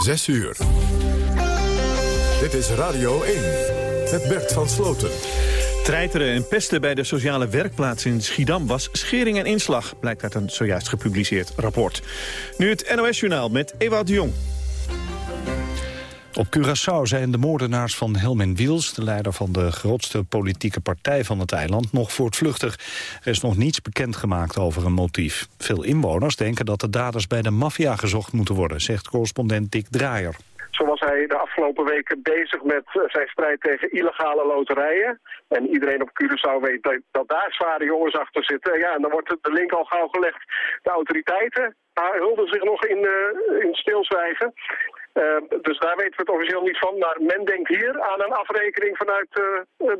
6 uur. Dit is Radio 1 met Bert van Sloten. Treiteren en pesten bij de sociale werkplaats in Schiedam was schering en inslag, blijkt uit een zojuist gepubliceerd rapport. Nu het NOS-journaal met Ewout de Jong. Op Curaçao zijn de moordenaars van Helmin Wiels... de leider van de grootste politieke partij van het eiland... nog voortvluchtig. Er is nog niets bekendgemaakt over een motief. Veel inwoners denken dat de daders bij de maffia gezocht moeten worden... zegt correspondent Dick Draaier. Zo was hij de afgelopen weken bezig met eh, zijn strijd tegen illegale loterijen. En iedereen op Curaçao weet dat, daar zware jongens achter zitten. Ja, en dan wordt de link al gauw gelegd. De autoriteiten hulden zich nog in, uh, in stilzwijgen. Uh, dus daar weten we het officieel niet van. Maar men denkt hier aan een afrekening vanuit uh,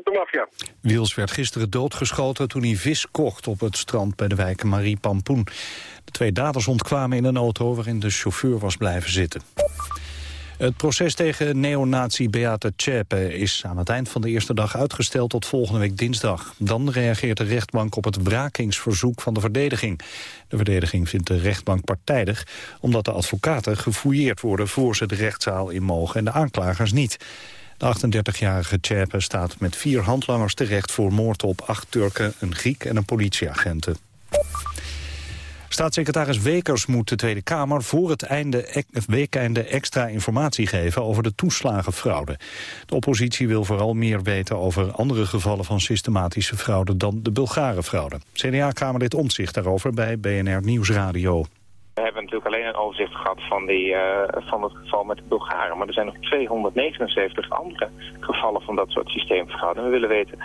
de maffia. Wiels werd gisteren doodgeschoten toen hij vis kocht op het strand bij de wijk Marie Pampoen. De twee daders ontkwamen in een auto waarin de chauffeur was blijven zitten. Het proces tegen neonazi Beate Tjepe is aan het eind van de eerste dag uitgesteld tot volgende week dinsdag. Dan reageert de rechtbank op het wrakingsverzoek van de verdediging. De verdediging vindt de rechtbank partijdig omdat de advocaten gefouilleerd worden voor ze de rechtszaal in mogen en de aanklagers niet. De 38-jarige Tjepe staat met vier handlangers terecht voor moord op acht Turken, een Griek en een politieagenten. Staatssecretaris Wekers moet de Tweede Kamer voor het einde, weekeinde extra informatie geven over de toeslagenfraude. De oppositie wil vooral meer weten over andere gevallen van systematische fraude dan de Bulgarenfraude. CDA-kamerlid Omtzigt daarover bij BNR Nieuwsradio. We hebben natuurlijk alleen een overzicht gehad van, die, uh, van het geval met de Bulgaren. Maar er zijn nog 279 andere gevallen van dat soort systeemfraude. we willen weten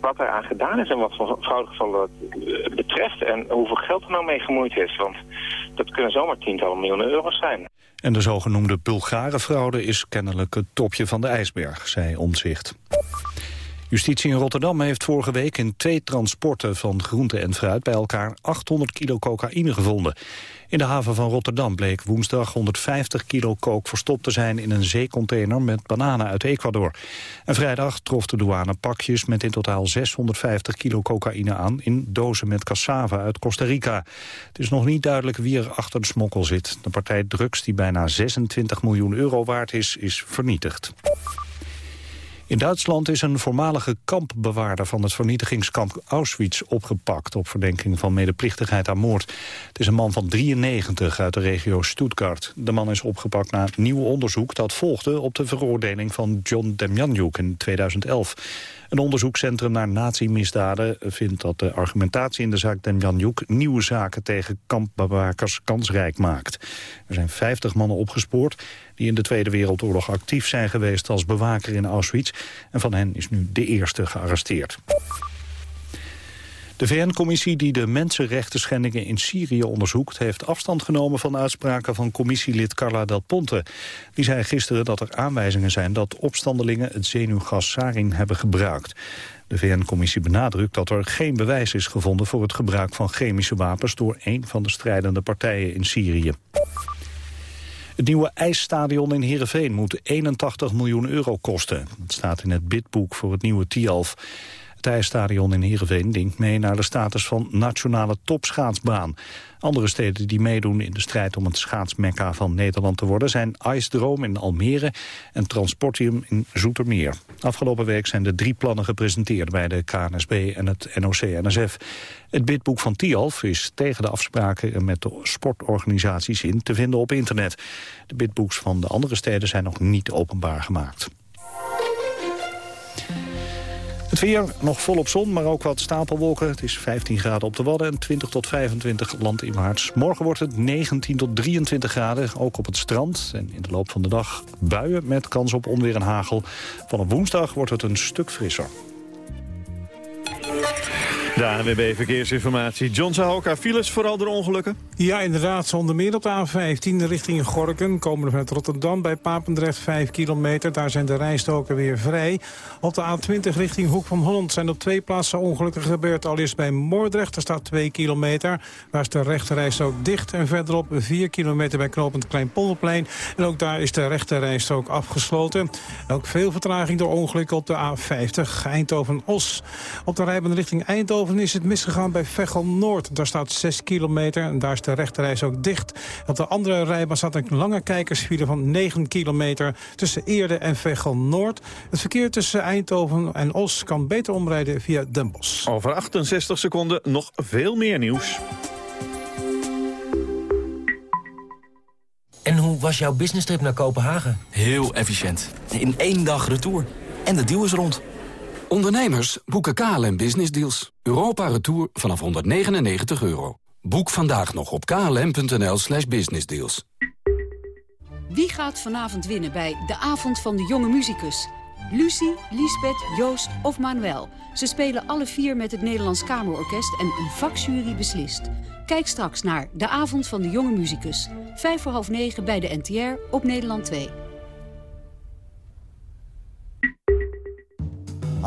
wat er aan gedaan is en wat voor fraudegevallen dat betreft en hoeveel geld er nou mee gemoeid is. Want dat kunnen zomaar tientallen miljoenen euro's zijn. En de zogenoemde Bulgarenfraude is kennelijk het topje van de ijsberg, zei Omtzigt. Justitie in Rotterdam heeft vorige week in twee transporten van groente en fruit bij elkaar 800 kilo cocaïne gevonden. In de haven van Rotterdam bleek woensdag 150 kilo kook verstopt te zijn in een zeecontainer met bananen uit Ecuador. En vrijdag trof de douane pakjes met in totaal 650 kilo cocaïne aan in dozen met cassava uit Costa Rica. Het is nog niet duidelijk wie er achter de smokkel zit. De partij drugs die bijna 26 miljoen euro waard is, is vernietigd. In Duitsland is een voormalige kampbewaarder van het vernietigingskamp Auschwitz opgepakt op verdenking van medeplichtigheid aan moord. Het is een man van 93 uit de regio Stuttgart. De man is opgepakt na nieuw onderzoek dat volgde op de veroordeling van John Demjanjuk in 2011. Een onderzoekscentrum naar nazi-misdaden vindt dat de argumentatie in de zaak Demjanjuk nieuwe zaken tegen kampbewakers kansrijk maakt. Er zijn 50 mannen opgespoord die in de Tweede Wereldoorlog actief zijn geweest als bewaker in Auschwitz. En van hen is nu de eerste gearresteerd. De VN-commissie die de mensenrechten schendingen in Syrië onderzoekt... heeft afstand genomen van uitspraken van commissielid Carla Del Ponte. Die zei gisteren dat er aanwijzingen zijn dat opstandelingen... het zenuwgas sarin hebben gebruikt. De VN-commissie benadrukt dat er geen bewijs is gevonden... voor het gebruik van chemische wapens door een van de strijdende partijen in Syrië. Het nieuwe ijsstadion in Heerenveen moet 81 miljoen euro kosten. Dat staat in het bidboek voor het nieuwe Tialf. Het ijsstadion in Heerenveen dinkt mee naar de status van nationale topschaatsbaan. Andere steden die meedoen in de strijd om het schaatsmekka van Nederland te worden... zijn IJsdroom in Almere en Transportium in Zoetermeer. Afgelopen week zijn de drie plannen gepresenteerd bij de KNSB en het NOC-NSF. Het bidboek van Tialf is tegen de afspraken met de sportorganisaties in te vinden op internet. De bidboeks van de andere steden zijn nog niet openbaar gemaakt. Het weer nog volop zon, maar ook wat stapelwolken. Het is 15 graden op de Wadden en 20 tot 25 landinwaarts. Morgen wordt het 19 tot 23 graden, ook op het strand. En in de loop van de dag buien met kans op onweer en hagel. Vanaf woensdag wordt het een stuk frisser. De ANWB Verkeersinformatie. John Sahoka, files vooral door ongelukken? Ja, inderdaad. Zonder meer op de A15 richting Gorken. Komen we vanuit Rotterdam bij Papendrecht 5 kilometer. Daar zijn de rijstoken weer vrij. Op de A20 richting Hoek van Holland zijn op twee plaatsen ongelukken gebeurd. Al is bij Moordrecht, daar staat 2 kilometer. Daar is de rechte rijstrook dicht. En verderop 4 kilometer bij knooppunt Kleinpolderplein. En ook daar is de rechte rijstrook afgesloten. Ook veel vertraging door ongelukken op de A50 Eindhoven-Os. Op de rijbaan richting Eindhoven Is het misgegaan bij Veghel Noord. Daar staat 6 kilometer en daar is de rechterreis ook dicht. Op de andere rijbaan staat een lange kijkersfile van 9 kilometer... tussen Eerde en Veghel Noord. Het verkeer tussen Eindhoven en Os kan beter omrijden via Den Bosch. Over 68 seconden nog veel meer nieuws. En hoe was jouw business trip naar Kopenhagen? Heel efficiënt. In één dag retour. En de deal is rond. Ondernemers boeken KLM Business Deals. Europa Retour vanaf 199 euro. Boek vandaag nog op klm.nl slash businessdeals. Wie gaat vanavond winnen bij De Avond van de Jonge Muzikus? Lucie, Lisbeth, Joost of Manuel. Ze spelen alle vier met het Nederlands Kamerorkest en een vakjury beslist. Kijk straks naar De Avond van de Jonge Muzikus. Vijf voor half negen bij de NTR op Nederland 2.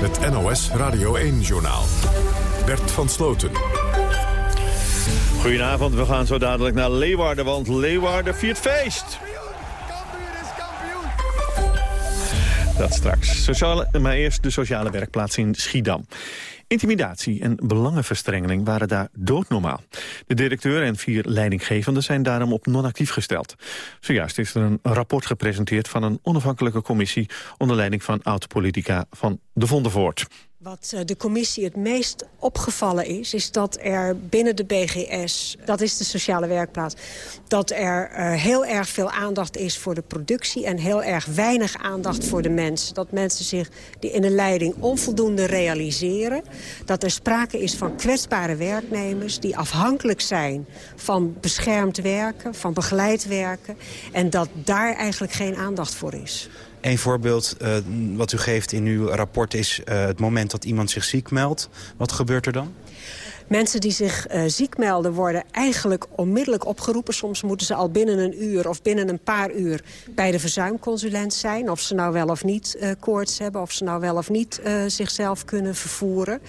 Het NOS Radio 1-journaal. Bert van Sloten. Goedenavond, we gaan zo dadelijk naar Leeuwarden, want Leeuwarden viert feest. Dat straks. Sociale, maar eerst de sociale werkplaats in Schiedam. Intimidatie en belangenverstrengeling waren daar doodnormaal. De directeur en vier leidinggevenden zijn daarom op non-actief gesteld. Zojuist is er een rapport gepresenteerd van een onafhankelijke commissie... onder leiding van oud-politica van de Vondervoort. Wat eh, de commissie het meest opgevallen is... is dat er binnen de BGS, dat is de sociale werkplaats... dat er uh, heel erg veel aandacht is voor de productie... en heel erg weinig aandacht voor de mensen. Dat mensen zich die in de leiding onvoldoende realiseren. Dat er sprake is van kwetsbare werknemers... die afhankelijk zijn van beschermd werken, van begeleid werken... en dat daar eigenlijk geen aandacht voor is. Een voorbeeld uh, wat u geeft in uw rapport is uh, het moment dat iemand zich ziek meldt. Wat gebeurt er dan? Mensen die zich uh, ziek melden worden eigenlijk onmiddellijk opgeroepen. Soms moeten ze al binnen een uur of binnen een paar uur bij de verzuimconsulent zijn. Of ze nou wel of niet uh, koorts hebben. Of ze nou wel of niet uh, zichzelf kunnen vervoeren.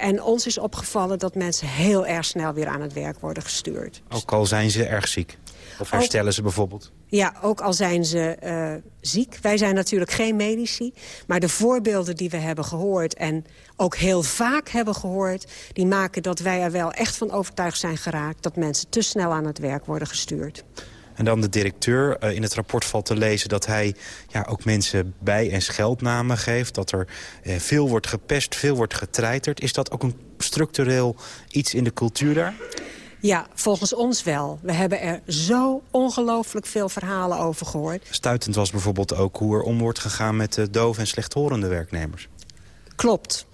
en ons is opgevallen dat mensen heel erg snel weer aan het werk worden gestuurd. Ook al zijn ze erg ziek? Of herstellen ze bijvoorbeeld? Ja, ook al zijn ze uh, ziek. Wij zijn natuurlijk geen medici. Maar de voorbeelden die we hebben gehoord... en ook heel vaak hebben gehoord... die maken dat wij er wel echt van overtuigd zijn geraakt... dat mensen te snel aan het werk worden gestuurd. En dan de directeur. Uh, in het rapport valt te lezen dat hij ja, ook mensen bij- en scheldnamen geeft. Dat er uh, veel wordt gepest, veel wordt getreiterd. Is dat ook een structureel iets in de cultuur daar? Ja, volgens ons wel. We hebben er zo ongelooflijk veel verhalen over gehoord. Stuitend was bijvoorbeeld ook hoe er om wordt gegaan met de doof- en slechthorende werknemers. Klopt.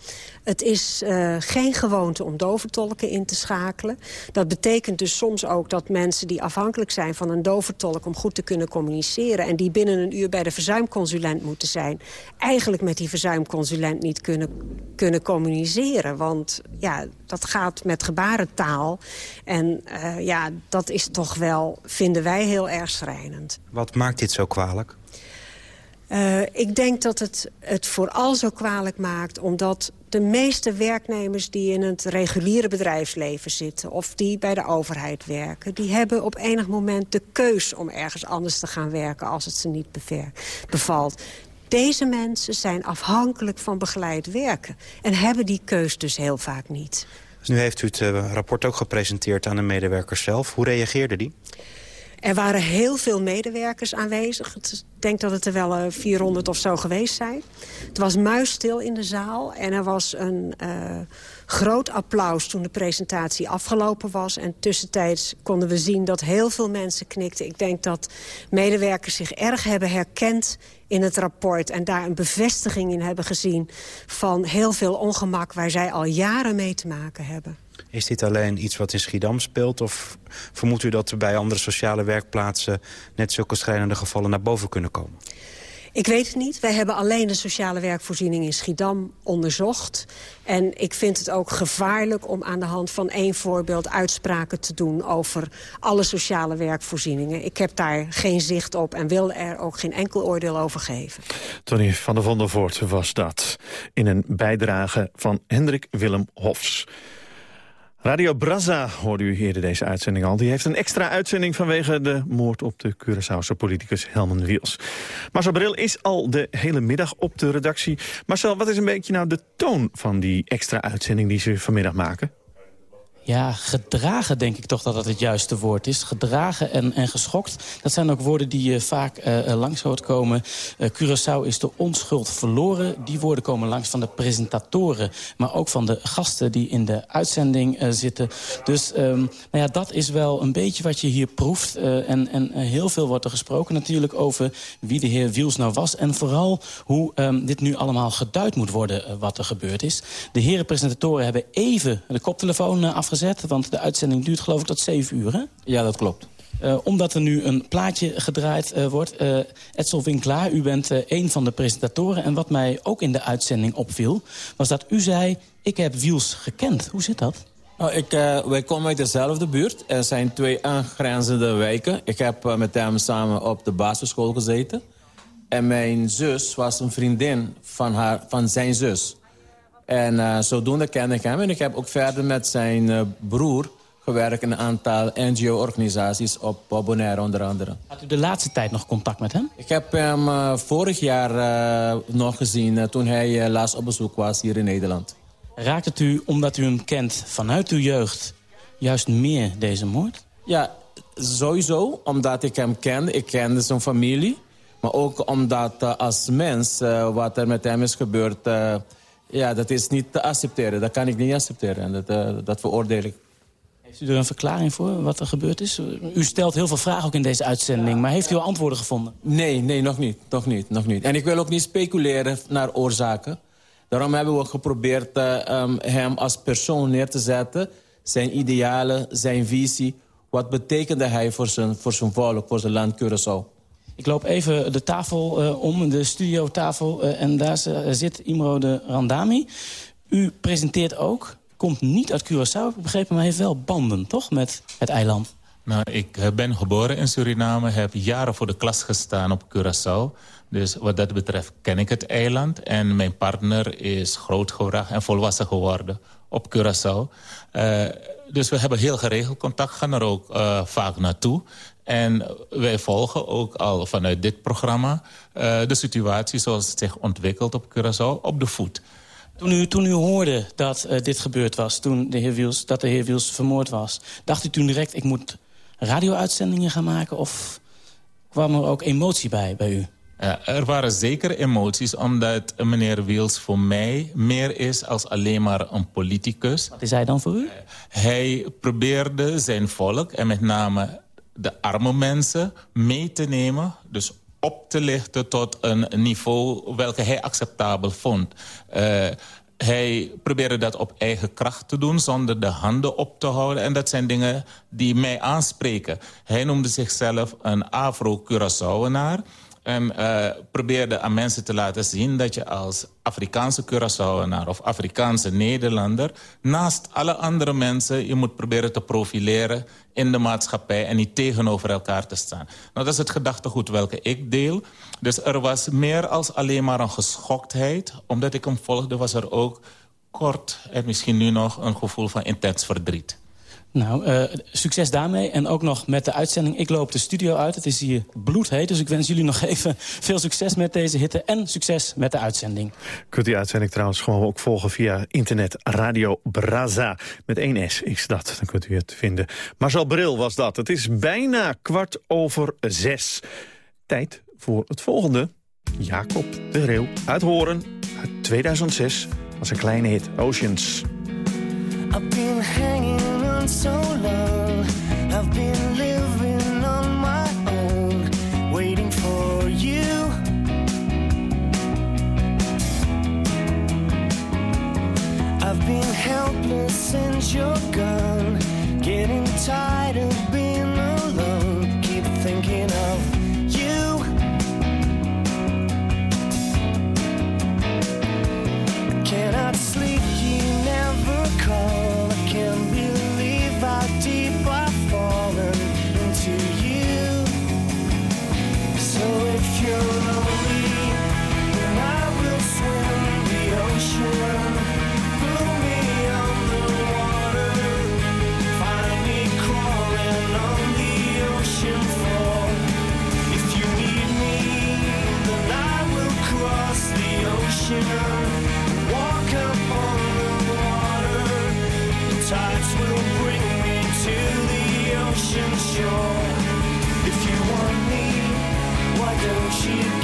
Het is uh, geen gewoonte om doventolken in te schakelen. Dat betekent dus soms ook dat mensen die afhankelijk zijn van een doventolk... om goed te kunnen communiceren... en die binnen een uur bij de verzuimconsulent moeten zijn... eigenlijk met die verzuimconsulent niet kunnen, kunnen communiceren. Want ja, dat gaat met gebarentaal. En uh, ja, dat is toch wel, vinden wij, heel erg schrijnend. Wat maakt dit zo kwalijk? Uh, ik denk dat het het vooral zo kwalijk maakt... omdat de meeste werknemers die in het reguliere bedrijfsleven zitten... of die bij de overheid werken... die hebben op enig moment de keus om ergens anders te gaan werken... als het ze niet bevalt. Deze mensen zijn afhankelijk van begeleid werken... en hebben die keus dus heel vaak niet. Dus nu heeft u het uh, rapport ook gepresenteerd aan de medewerkers zelf. Hoe reageerde die? Er waren heel veel medewerkers aanwezig. Ik denk dat het er wel uh, 400 of zo geweest zijn. Het was muisstil in de zaal en er was een uh, groot applaus toen de presentatie afgelopen was. En tussentijds konden we zien dat heel veel mensen knikten. Ik denk dat medewerkers zich erg hebben herkend in het rapport... en daar een bevestiging in hebben gezien van heel veel ongemak... waar zij al jaren mee te maken hebben. Is dit alleen iets wat in Schiedam speelt? Of vermoedt u dat er bij andere sociale werkplaatsen... net zulke schrijnende gevallen naar boven kunnen komen? Ik weet het niet. Wij hebben alleen de sociale werkvoorziening in Schiedam onderzocht. En ik vind het ook gevaarlijk om aan de hand van één voorbeeld uitspraken te doen over alle sociale werkvoorzieningen. Ik heb daar geen zicht op en wil er ook geen enkel oordeel over geven. Tony van der Vondervoort was dat in een bijdrage van Hendrik Willem Hofs. Radio Brazza hoorde u eerder deze uitzending al. Die heeft een extra uitzending vanwege de moord op de Curaçaose politicus Helmen Wiels. Marcel Bril is al de hele middag op de redactie. Marcel, wat is een beetje nou de toon van die extra uitzending die ze vanmiddag maken? Ja, gedragen denk ik toch dat dat het juiste woord is. Gedragen en, en geschokt. Dat zijn ook woorden die je vaak uh, langs hoort komen. Uh, Curaçao is de onschuld verloren. Die woorden komen langs van de presentatoren. Maar ook van de gasten die in de uitzending zitten. Dus um, nou ja, dat is wel een beetje wat je hier proeft. en, en heel veel wordt er gesproken natuurlijk over wie de heer Wiels nou was. En vooral hoe um, dit nu allemaal geduid moet worden wat er gebeurd is. De heren presentatoren hebben even de koptelefoon afgezet want de uitzending duurt geloof ik tot 7 uur, hè? Ja, dat klopt. Uh, omdat er nu een plaatje gedraaid uh, wordt. Uh, Edsel Winkelaar, u bent een van de presentatoren. En wat mij ook in de uitzending opviel... was dat u zei, ik heb Wiels gekend. Hoe zit dat? Nou, ik, wij komen uit dezelfde buurt. Er zijn twee aangrenzende wijken. Ik heb met hem samen op de basisschool gezeten. En mijn zus was een vriendin van, haar, van zijn zus. En uh, zodoende kende ik hem. En ik heb ook verder met zijn uh, broer gewerkt in een aantal NGO-organisaties op Bonaire onder andere. Had u de laatste tijd nog contact met hem? Ik heb hem uh, vorig jaar nog gezien toen hij laatst op bezoek was hier in Nederland. Raakt het u, omdat u hem kent vanuit uw jeugd, juist meer deze moord? Ja, sowieso, omdat ik hem kende. Ik kende zijn familie. Maar ook omdat als mens wat er met hem is gebeurd ja, dat is niet te accepteren. Dat kan ik niet accepteren. En dat, uh, dat veroordeel ik. Heeft u er een verklaring voor wat er gebeurd is? U stelt heel veel vragen ook in deze uitzending. Maar heeft u al antwoorden gevonden? Nee, nee, nog niet. Nog niet, nog niet. En ik wil ook niet speculeren naar oorzaken. Daarom hebben we geprobeerd uh, um, hem als persoon neer te zetten. Zijn idealen, zijn visie. Wat betekende hij voor zijn, voor zijn volk, voor zijn land Curaçao? Ik loop even de tafel uh, om, de studiotafel. Uh, en daar zit Imro de Randami. U presenteert ook, komt niet uit Curaçao, ik begrepen... maar heeft wel banden, toch, met het eiland? Nou, ik eh, ben geboren in Suriname, heb jaren voor de klas gestaan op Curaçao. Dus wat dat betreft ken ik het eiland. En mijn partner is grootgebracht en volwassen geworden op Curaçao. Dus we hebben heel geregeld contact, gaan er ook vaak naartoe. En wij volgen ook al vanuit dit programma uh, de situatie zoals het zich ontwikkelt op Curaçao op de voet. Toen u, toen u hoorde dat uh, dit gebeurd was, toen de heer Wiels, dat de heer Wiels vermoord was... dacht u toen direct, ik moet radio-uitzendingen gaan maken? Of kwam er ook emotie bij, bij u? Ja, er waren zeker emoties, omdat meneer Wiels voor mij meer is als alleen maar een politicus. Wat is hij dan voor u? Hij probeerde zijn volk, en met name de arme mensen mee te nemen. Dus op te lichten tot een niveau welke hij acceptabel vond. Uh, hij probeerde dat op eigen kracht te doen, zonder de handen op te houden. En dat zijn dingen die mij aanspreken. Hij noemde zichzelf een Afro-Curaçaoenaar. En uh, probeerde aan mensen te laten zien dat je als Afrikaanse Curaçaoenaar of Afrikaanse Nederlander... naast alle andere mensen je moet proberen te profileren in de maatschappij... en niet tegenover elkaar te staan. Nou, dat is het gedachtegoed welke ik deel. Dus er was meer als alleen maar een geschoktheid. Omdat ik hem volgde was er ook kort en misschien nu nog een gevoel van intens verdriet. Nou, uh, succes daarmee. En ook nog met de uitzending. Ik loop de studio uit. Het is hier bloedheet. Dus ik wens jullie nog even veel succes met deze hitte. En succes met de uitzending. Kunt die uitzending trouwens gewoon ook volgen via internet Radio Braza. Met één S is dat. Dan kunt u het vinden. Marcel Bril was dat. Het is bijna kwart over zes. Tijd voor het volgende. Jacob de Reeuw uit Horen. Uit 2006 was een kleine hit. Oceans. I've been so long. I've been living on my own, waiting for you. I've been helpless since you're gone, getting tired of being alone. Keep thinking of. cannot sleep. show you.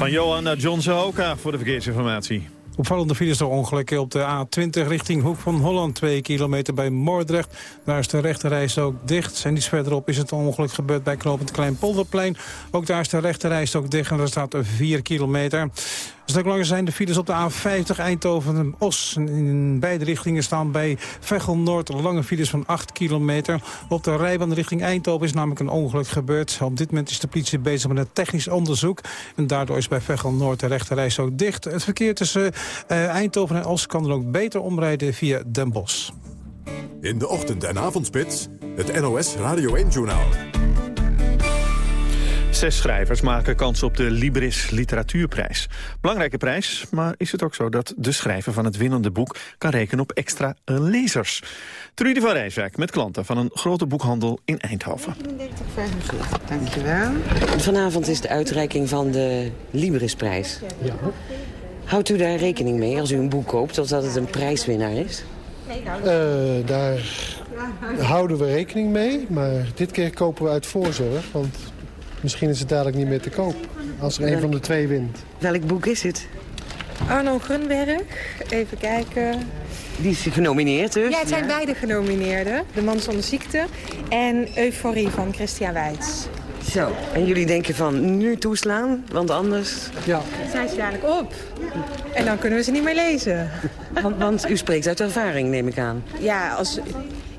Van Johan naar John Zahoka voor de verkeersinformatie. Opvallende files door ongelukken op de A20 richting Hoek van Holland. Twee kilometer bij Moordrecht. Daar is de rechterreis ook dicht. En iets verderop is het ongeluk gebeurd bij Knopend Kleinpolderplein. Ook daar is de rechterreis ook dicht en daar staat 4 kilometer. Een stuk langer zijn de files op de A50 Eindhoven en Os. In beide richtingen staan bij Veghel Noord lange files van 8 kilometer. Op de rijbaan richting Eindhoven is namelijk een ongeluk gebeurd. Op dit moment is de politie bezig met een technisch onderzoek. En daardoor is bij Veghel Noord de rechterreis ook dicht. Het verkeer tussen uh, Eindhoven en Os kan dan ook beter omrijden via Den Bosch. In de ochtend- en avondspits, het NOS Radio 1-journaal. Zes schrijvers maken kans op de Libris Literatuurprijs. Belangrijke prijs, maar is het ook zo dat de schrijver van het winnende boek... kan rekenen op extra lezers? Trudy van Rijswijk met klanten van een grote boekhandel in Eindhoven. 39,45, dankjewel. Vanavond is de uitreiking van de Librisprijs. Ja. Houdt u daar rekening mee als u een boek koopt, of dat het een prijswinnaar is? Uh, daar houden we rekening mee, maar dit keer kopen we uit voorzorg. Want Misschien is het dadelijk niet meer te koop als er een van de twee wint. Welk boek is het? Arno Grunberg. Even kijken. Die is genomineerd dus? Ja, het zijn beide genomineerden. De Man zonder ziekte en Euforie van Christian Weitz. Zo, en jullie denken van nu toeslaan, want anders... Ja. Zijn ze dadelijk op. En dan kunnen we ze niet meer lezen. Want, want u spreekt uit ervaring, neem ik aan. Ja, als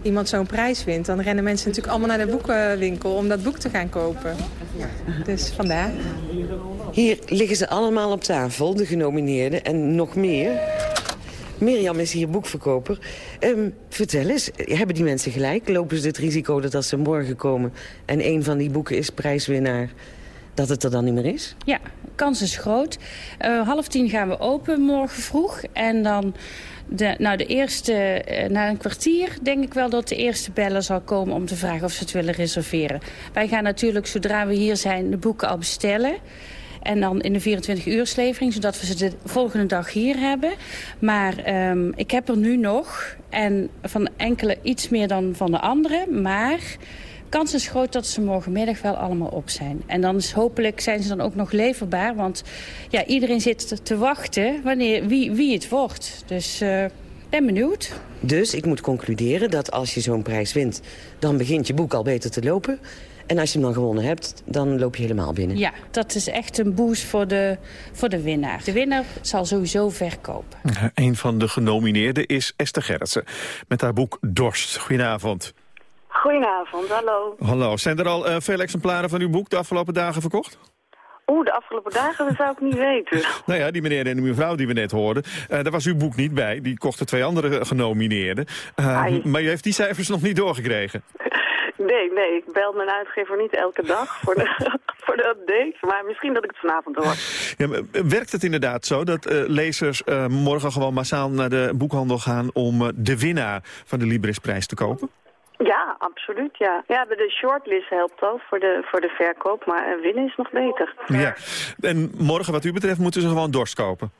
iemand zo'n prijs wint... dan rennen mensen natuurlijk allemaal naar de boekenwinkel om dat boek te gaan kopen. Dus vandaar. Hier liggen ze allemaal op tafel, de genomineerden, en nog meer. Mirjam is hier boekverkoper. Um, vertel eens, hebben die mensen gelijk? Lopen ze het risico dat als ze morgen komen... en een van die boeken is prijswinnaar, dat het er dan niet meer is? Ja, kans is groot. Uh, half tien gaan we open morgen vroeg. En dan de, nou, de eerste, uh, na een kwartier denk ik wel dat de eerste beller zal komen om te vragen of ze het willen reserveren. Wij gaan natuurlijk, zodra we hier zijn, de boeken al bestellen. En dan in de 24 uurslevering, zodat we ze de volgende dag hier hebben. Maar um, ik heb er nu nog. En van enkele iets meer dan van de andere. Maar kans is groot dat ze morgenmiddag wel allemaal op zijn. En dan is hopelijk zijn ze dan ook nog leverbaar. Want ja, iedereen zit te wachten wanneer, wie, wie het wordt. Dus uh, ben benieuwd. Dus ik moet concluderen dat als je zo'n prijs wint... dan begint je boek al beter te lopen. En als je hem dan gewonnen hebt, dan loop je helemaal binnen. Ja, dat is echt een boost voor de, voor de winnaar. De winnaar zal sowieso verkopen. Een van de genomineerden is Esther Gerritsen. Met haar boek Dorst. Goedenavond. Goedenavond, hallo. Hallo. Zijn er al uh, veel exemplaren van uw boek de afgelopen dagen verkocht? Oeh, de afgelopen dagen, dat zou ik niet weten. Nou ja, die meneer en die mevrouw die we net hoorden, uh, daar was uw boek niet bij. Die kochten twee andere genomineerden. Uh, maar u heeft die cijfers nog niet doorgekregen. Nee, nee, ik bel mijn uitgever niet elke dag voor de, voor de update. Maar misschien dat ik het vanavond hoor. Ja, werkt het inderdaad zo dat uh, lezers morgen gewoon massaal naar de boekhandel gaan... om de winnaar van de Librisprijs te kopen? Ja, absoluut, ja. Ja, de shortlist helpt al voor de, voor de verkoop, maar winnen is nog beter. Ja, en morgen wat u betreft moeten ze gewoon dorst kopen?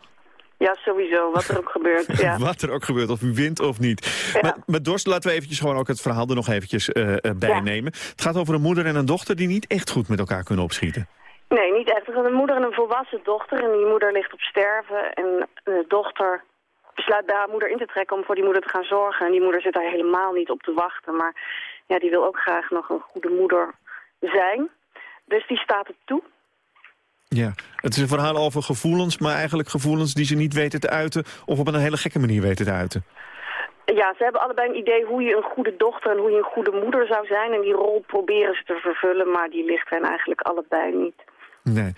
Ja, sowieso. Wat er ook gebeurt. Ja. Wat er ook gebeurt, of u wint of niet. Ja. Maar met Dorst laten we eventjes gewoon ook het verhaal er nog eventjes uh, bijnemen. Ja. Het gaat over een moeder en een dochter die niet echt goed met elkaar kunnen opschieten. Nee, niet echt. Een moeder en een volwassen dochter. En die moeder ligt op sterven. En de dochter besluit bij haar moeder in te trekken om voor die moeder te gaan zorgen. En die moeder zit daar helemaal niet op te wachten. Maar ja, die wil ook graag nog een goede moeder zijn. Dus die staat het toe. Ja, het is een verhaal over gevoelens, maar eigenlijk gevoelens die ze niet weten te uiten... of op een hele gekke manier weten te uiten. Ja, ze hebben allebei een idee hoe je een goede dochter en hoe je een goede moeder zou zijn. En die rol proberen ze te vervullen, maar die ligt hen eigenlijk allebei niet. Nee.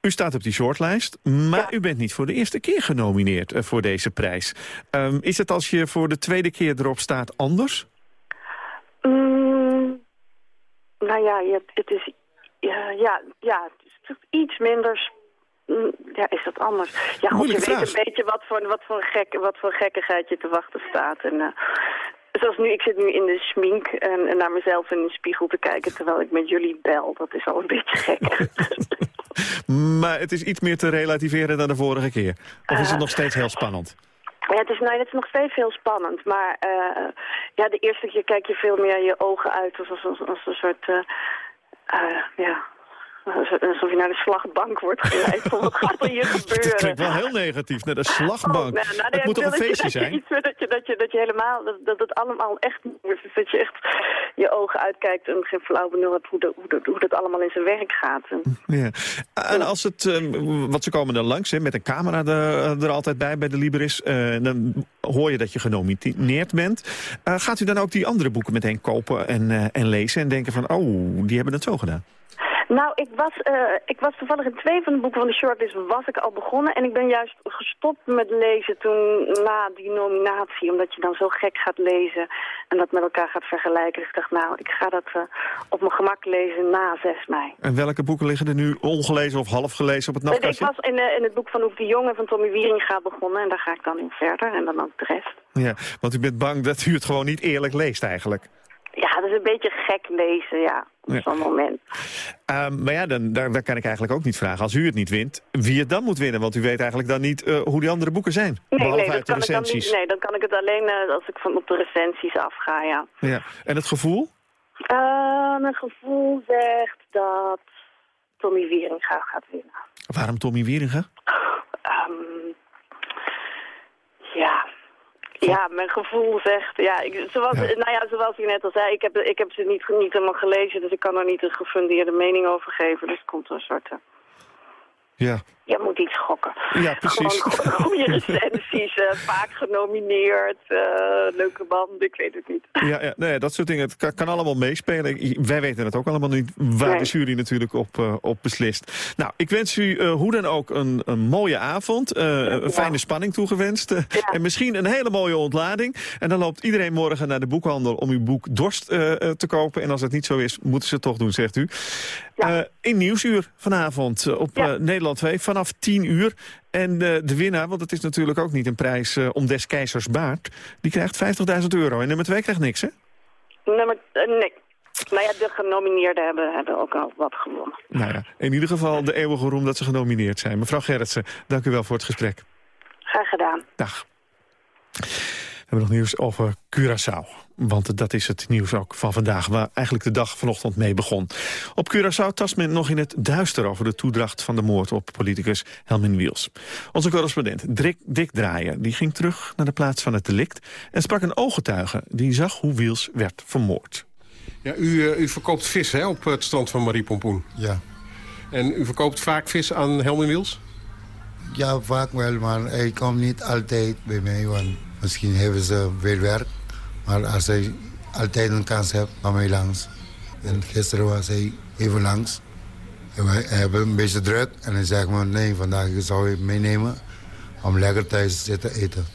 U staat op die shortlijst, maar ja. u bent niet voor de eerste keer genomineerd uh, voor deze prijs. Um, is het als je voor de tweede keer erop staat anders? Mm, nou ja, het, het is... Ja, ja, ja, iets minder... Ja, is dat anders? Ja, goed, je weet een beetje wat voor, wat, voor gek, wat voor gekkigheid je te wachten staat. En, uh, zoals nu, ik zit nu in de smink en, en, naar mezelf in de spiegel te kijken... terwijl ik met jullie bel. Dat is al een beetje gek. maar het is iets meer te relativeren dan de vorige keer? Of is het nog steeds heel spannend? Ja, het is, nee, het is nog steeds heel spannend. Maar uh, ja, de eerste keer kijk je veel meer je ogen uit als, als, als een soort... Uh, ja, alsof je naar de slagbank wordt geleid. Wat gaat er hier gebeuren? Dat klinkt wel heel negatief, naar de slagbank. Oh, nou, nou, het moet toch een feestje dat zijn? Je iets, dat, je, dat, je, dat je helemaal, dat, dat het allemaal echt is. Dat je echt je ogen uitkijkt en geen flauw benul hebt hoe, de, hoe, de, hoe dat allemaal in zijn werk gaat. En, ja. En als het, um, wat ze komen er langs, hè, met een camera er, er altijd bij, bij de Liberis. Uh, dan hoor je dat je genomineerd bent. Uh, gaat u dan ook die andere boeken meteen kopen en, uh, en lezen en denken van, oh, die hebben het zo gedaan? Nou, ik was, uh, ik was toevallig in twee van de boeken van de shortlist was ik al begonnen. En ik ben juist gestopt met lezen toen na die nominatie. Omdat je dan zo gek gaat lezen en dat met elkaar gaat vergelijken. Dus ik dacht, nou, ik ga dat uh, op mijn gemak lezen na 6 mei. En welke boeken liggen er nu ongelezen of half gelezen op het nachtkastje? Ik was in, uh, in het boek van Oek de Jonge van Tommy Wieringa begonnen. En daar ga ik dan in verder en dan ook de rest. Ja, want u bent bang dat u het gewoon niet eerlijk leest eigenlijk. Ja, dat is een beetje gek lezen, ja, op ja. zo'n moment. Um, maar ja, dan, daar, daar, kan ik eigenlijk ook niet vragen. Als u het niet wint, wie het dan moet winnen? Want u weet eigenlijk dan niet uh, hoe die andere boeken zijn. Nee, nee, dat kan ik dan niet, nee, dan kan ik het alleen uh, als ik van op de recensies afga, ja. ja. En het gevoel? Uh, mijn gevoel zegt dat Tommy Wieringa gaat winnen. Waarom Tommy Wieringa? Um, ja, ja, mijn gevoel zegt, ja, ik, zoals, ja. Nou ja, zoals u net al zei, ik heb, ik heb ze niet, niet helemaal gelezen, dus ik kan er niet een gefundeerde mening over geven. Dus het komt een soort... Ja. Je moet iets gokken. Ja, precies. Gewoon goede recensies, uh, vaak genomineerd, uh, leuke band, ik weet het niet. Ja, ja nee, dat soort dingen, het kan, kan, allemaal meespelen. Wij weten het ook allemaal niet, waar nee. de jury natuurlijk op, uh, op beslist. Nou, ik wens u hoe dan ook een, een mooie avond, een ja. fijne spanning toegewenst. Ja. En misschien een hele mooie ontlading. En dan loopt iedereen morgen naar de boekhandel om uw boek Dorst te kopen. En als het niet zo is, moeten ze het toch doen, zegt u. in Nieuwsuur vanavond op Nederland 2 vanaf 10 uur. En uh, de winnaar, want het is natuurlijk ook niet een prijs uh, om des keizers baard... die krijgt 50.000 euro. En nummer 2 krijgt niks, hè? Nummer, uh, nee. Nou ja, de genomineerden hebben, hebben ook al wat gewonnen. Nou ja, in ieder geval de eeuwige roem dat ze genomineerd zijn. Mevrouw Gerritsen, dank u wel voor het gesprek. Graag gedaan. Dag. We hebben nog nieuws over Curaçao. Want dat is het nieuws ook van vandaag, waar eigenlijk de dag vanochtend mee begon. Op Curaçao tast men nog in het duister over de toedracht van de moord op politicus Helmin Wiels. Onze correspondent Dick, Dick Draaier die ging terug naar de plaats van het delict... en sprak een ooggetuige die zag hoe Wiels werd vermoord. Ja, u, uh, u verkoopt vis hè, op het strand van Marie Pompoen. Ja. En u verkoopt vaak vis aan Helmin Wiels? Ja, vaak wel, maar hij komt niet altijd bij mij, want misschien hebben ze weer werk. Maar als hij altijd een kans hebt, kwam hij langs. En gisteren was hij even langs. We hebben een beetje druk en dan zeg ik me, nee, vandaag zou je meenemen om lekker thuis te zitten eten.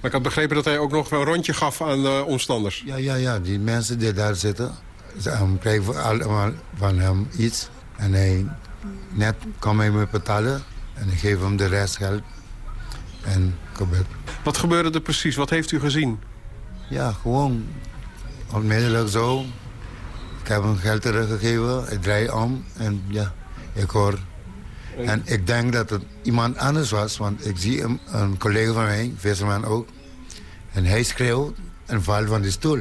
Maar ik had begrepen dat hij ook nog een rondje gaf aan de omstanders. Ja, ja, ja. Die mensen die daar zitten, ze krijgen allemaal van hem iets. En hij net kan hij me betalen en ik geef hem de rest geld. En gebed. Wat gebeurde er precies? Wat heeft u gezien? Ja, gewoon onmiddellijk zo. Ik heb hem geld teruggegeven, ik draai om en ja, ik hoor. En ik denk dat het iemand anders was, want ik zie een, een collega van mij, visserman ook. En hij schreeuwt en valt van de stoel.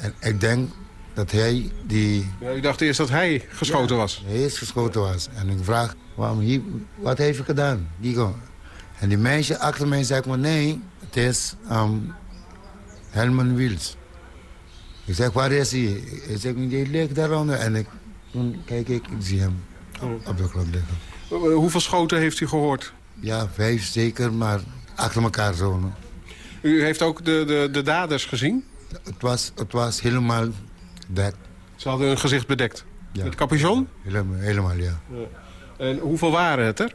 En ik denk dat hij die... Ja, u dacht eerst dat hij geschoten Ja, was? hij is geschoten was. En ik vraag, waarom wat heeft hij gedaan? Die en die meisje achter mij zegt me, nee, het is um, Helman Wiels. Ik zeg, waar is hij? Ik zeg, die ligt daaronder. En ik, toen kijk ik, ik zie hem op de grond liggen. Eh, Hoeveel schoten heeft u gehoord? Ja, vijf zeker, maar achter elkaar zo. U heeft ook de, de, de daders gezien? Het was, het was helemaal bedekt. Ze hadden hun gezicht bedekt? Ja. Met capuchon? Helemaal, helemaal ja. En hoeveel waren het er?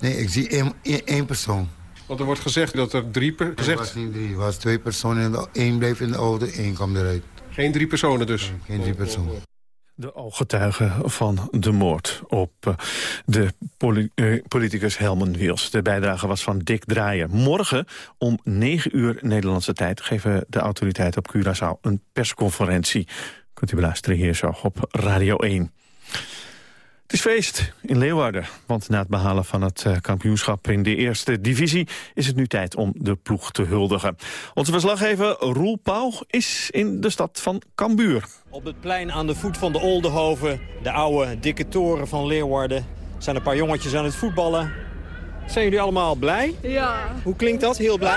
Nee, ik zie één, één, één persoon. Want er wordt gezegd dat er drie... Per... Het Gezegd... was niet drie, het was twee personen. In de, één bleef in de auto, één kwam eruit. Geen drie personen dus? Geen drie personen. De ooggetuige van de moord op eh, de eh, politicus Helmen Wiels. De bijdrage was van Dick Draaier. Morgen om 9 uur Nederlandse tijd geven de autoriteiten op Curaçao een persconferentie. Kunt u beluisteren hier zo op Radio 1. Het is feest in Leeuwarden, want na het behalen van het eh, kampioenschap in de eerste divisie is het nu tijd om de ploeg te huldigen. Onze verslaggever Roel Pauw is in de stad van Cambuur. Op het plein aan de voet van de Oldenhoven, de oude dikke toren van Leeuwarden, zijn een paar jongetjes aan het voetballen. Zijn jullie allemaal blij? Ja. Hoe klinkt dat? Heel blij?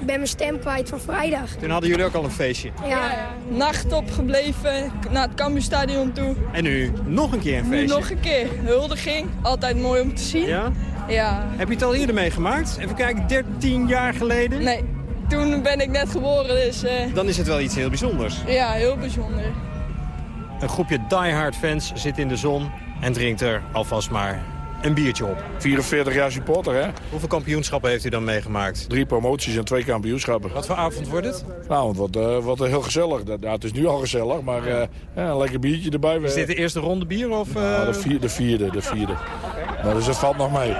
Ik ben mijn stem kwijt van vrijdag. Toen hadden jullie ook al een feestje. Ja. Nacht opgebleven, naar het Cambuurstadion toe. En nu nog een keer een Nu feestje. nog een keer. Huldiging. Altijd mooi om te zien. Ja? Ja. Heb je het al eerder meegemaakt? Even kijken, 13 jaar geleden? Nee, toen ben ik net geboren, dus eh, Dan is het wel iets heel bijzonders. ja, heel bijzonder. Een groepje diehard fans zit in de zon en drinkt er alvast maar een biertje op. 44 jaar supporter, hè? Hoeveel kampioenschappen heeft u dan meegemaakt? Drie promoties en twee kampioenschappen. Wat voor avond wordt het? Nou, het wordt, eh, wordt heel gezellig. Dat- Ja, het is nu al gezellig, maar eh, ja, een lekker biertje erbij. Is dit de eerste ronde bier? Of, Nou, eh? de, vier, de vierde, de vierde. Maar dus het valt nog mee.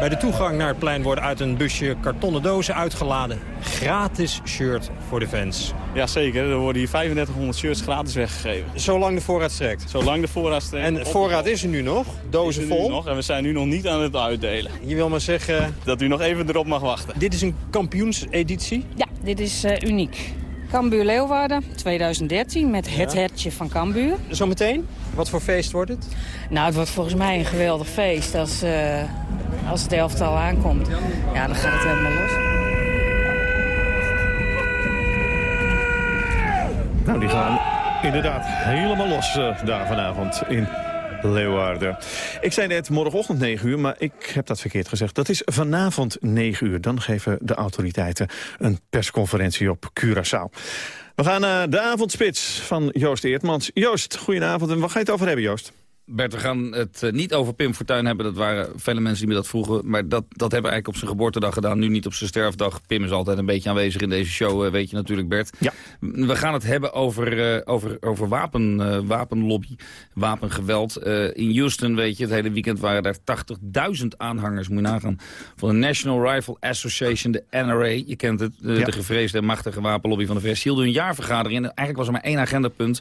Bij de toegang naar het plein worden uit een busje kartonnen dozen uitgeladen. Gratis shirt voor de fans. Jazeker, er worden hier 3500 shirts gratis weggegeven. Zolang de voorraad strekt? Zolang de voorraad strekt. En de voorraad is er nu nog? Dozen vol? Nog, en we zijn nu nog niet aan het uitdelen. Je wil maar zeggen... Dat u nog even erop mag wachten. Dit is een kampioenseditie? Ja, dit is eh, uniek. Cambuur Leeuwarden 2013 met het Ja. hertje van Cambuur. Zometeen? Wat voor feest wordt het? Nou, het wordt volgens mij een geweldig feest als, eh, als het elftal aankomt. Ja, dan gaat het helemaal los. Nou, die gaan inderdaad helemaal los eh, daar vanavond in Leeuwarden. Ik zei net morgenochtend 9 uur, maar ik heb dat verkeerd gezegd. Dat is vanavond 9 uur. Dan geven de autoriteiten een persconferentie op Curaçao. We gaan naar de avondspits van Joost Eertmans. Joost, goedenavond. En waar ga je het over hebben, Joost? Bert, we gaan het eh, niet over Pim Fortuyn hebben. Dat waren vele mensen die me dat vroegen. Maar dat, dat hebben we eigenlijk op zijn geboortedag gedaan. Nu niet op zijn sterfdag. Pim is altijd een beetje aanwezig in deze show, eh, weet je natuurlijk, Bert. Ja. We gaan het hebben over, eh, over, over wapen, wapenlobby, wapengeweld. In Houston, weet je, het hele weekend waren daar 80.000 aanhangers, moet je nagaan, van de National Rifle Association, de NRA. Je kent het, Ja. de gevreesde en machtige wapenlobby van de VS. Hielden een jaarvergadering en eigenlijk was er maar één agendapunt.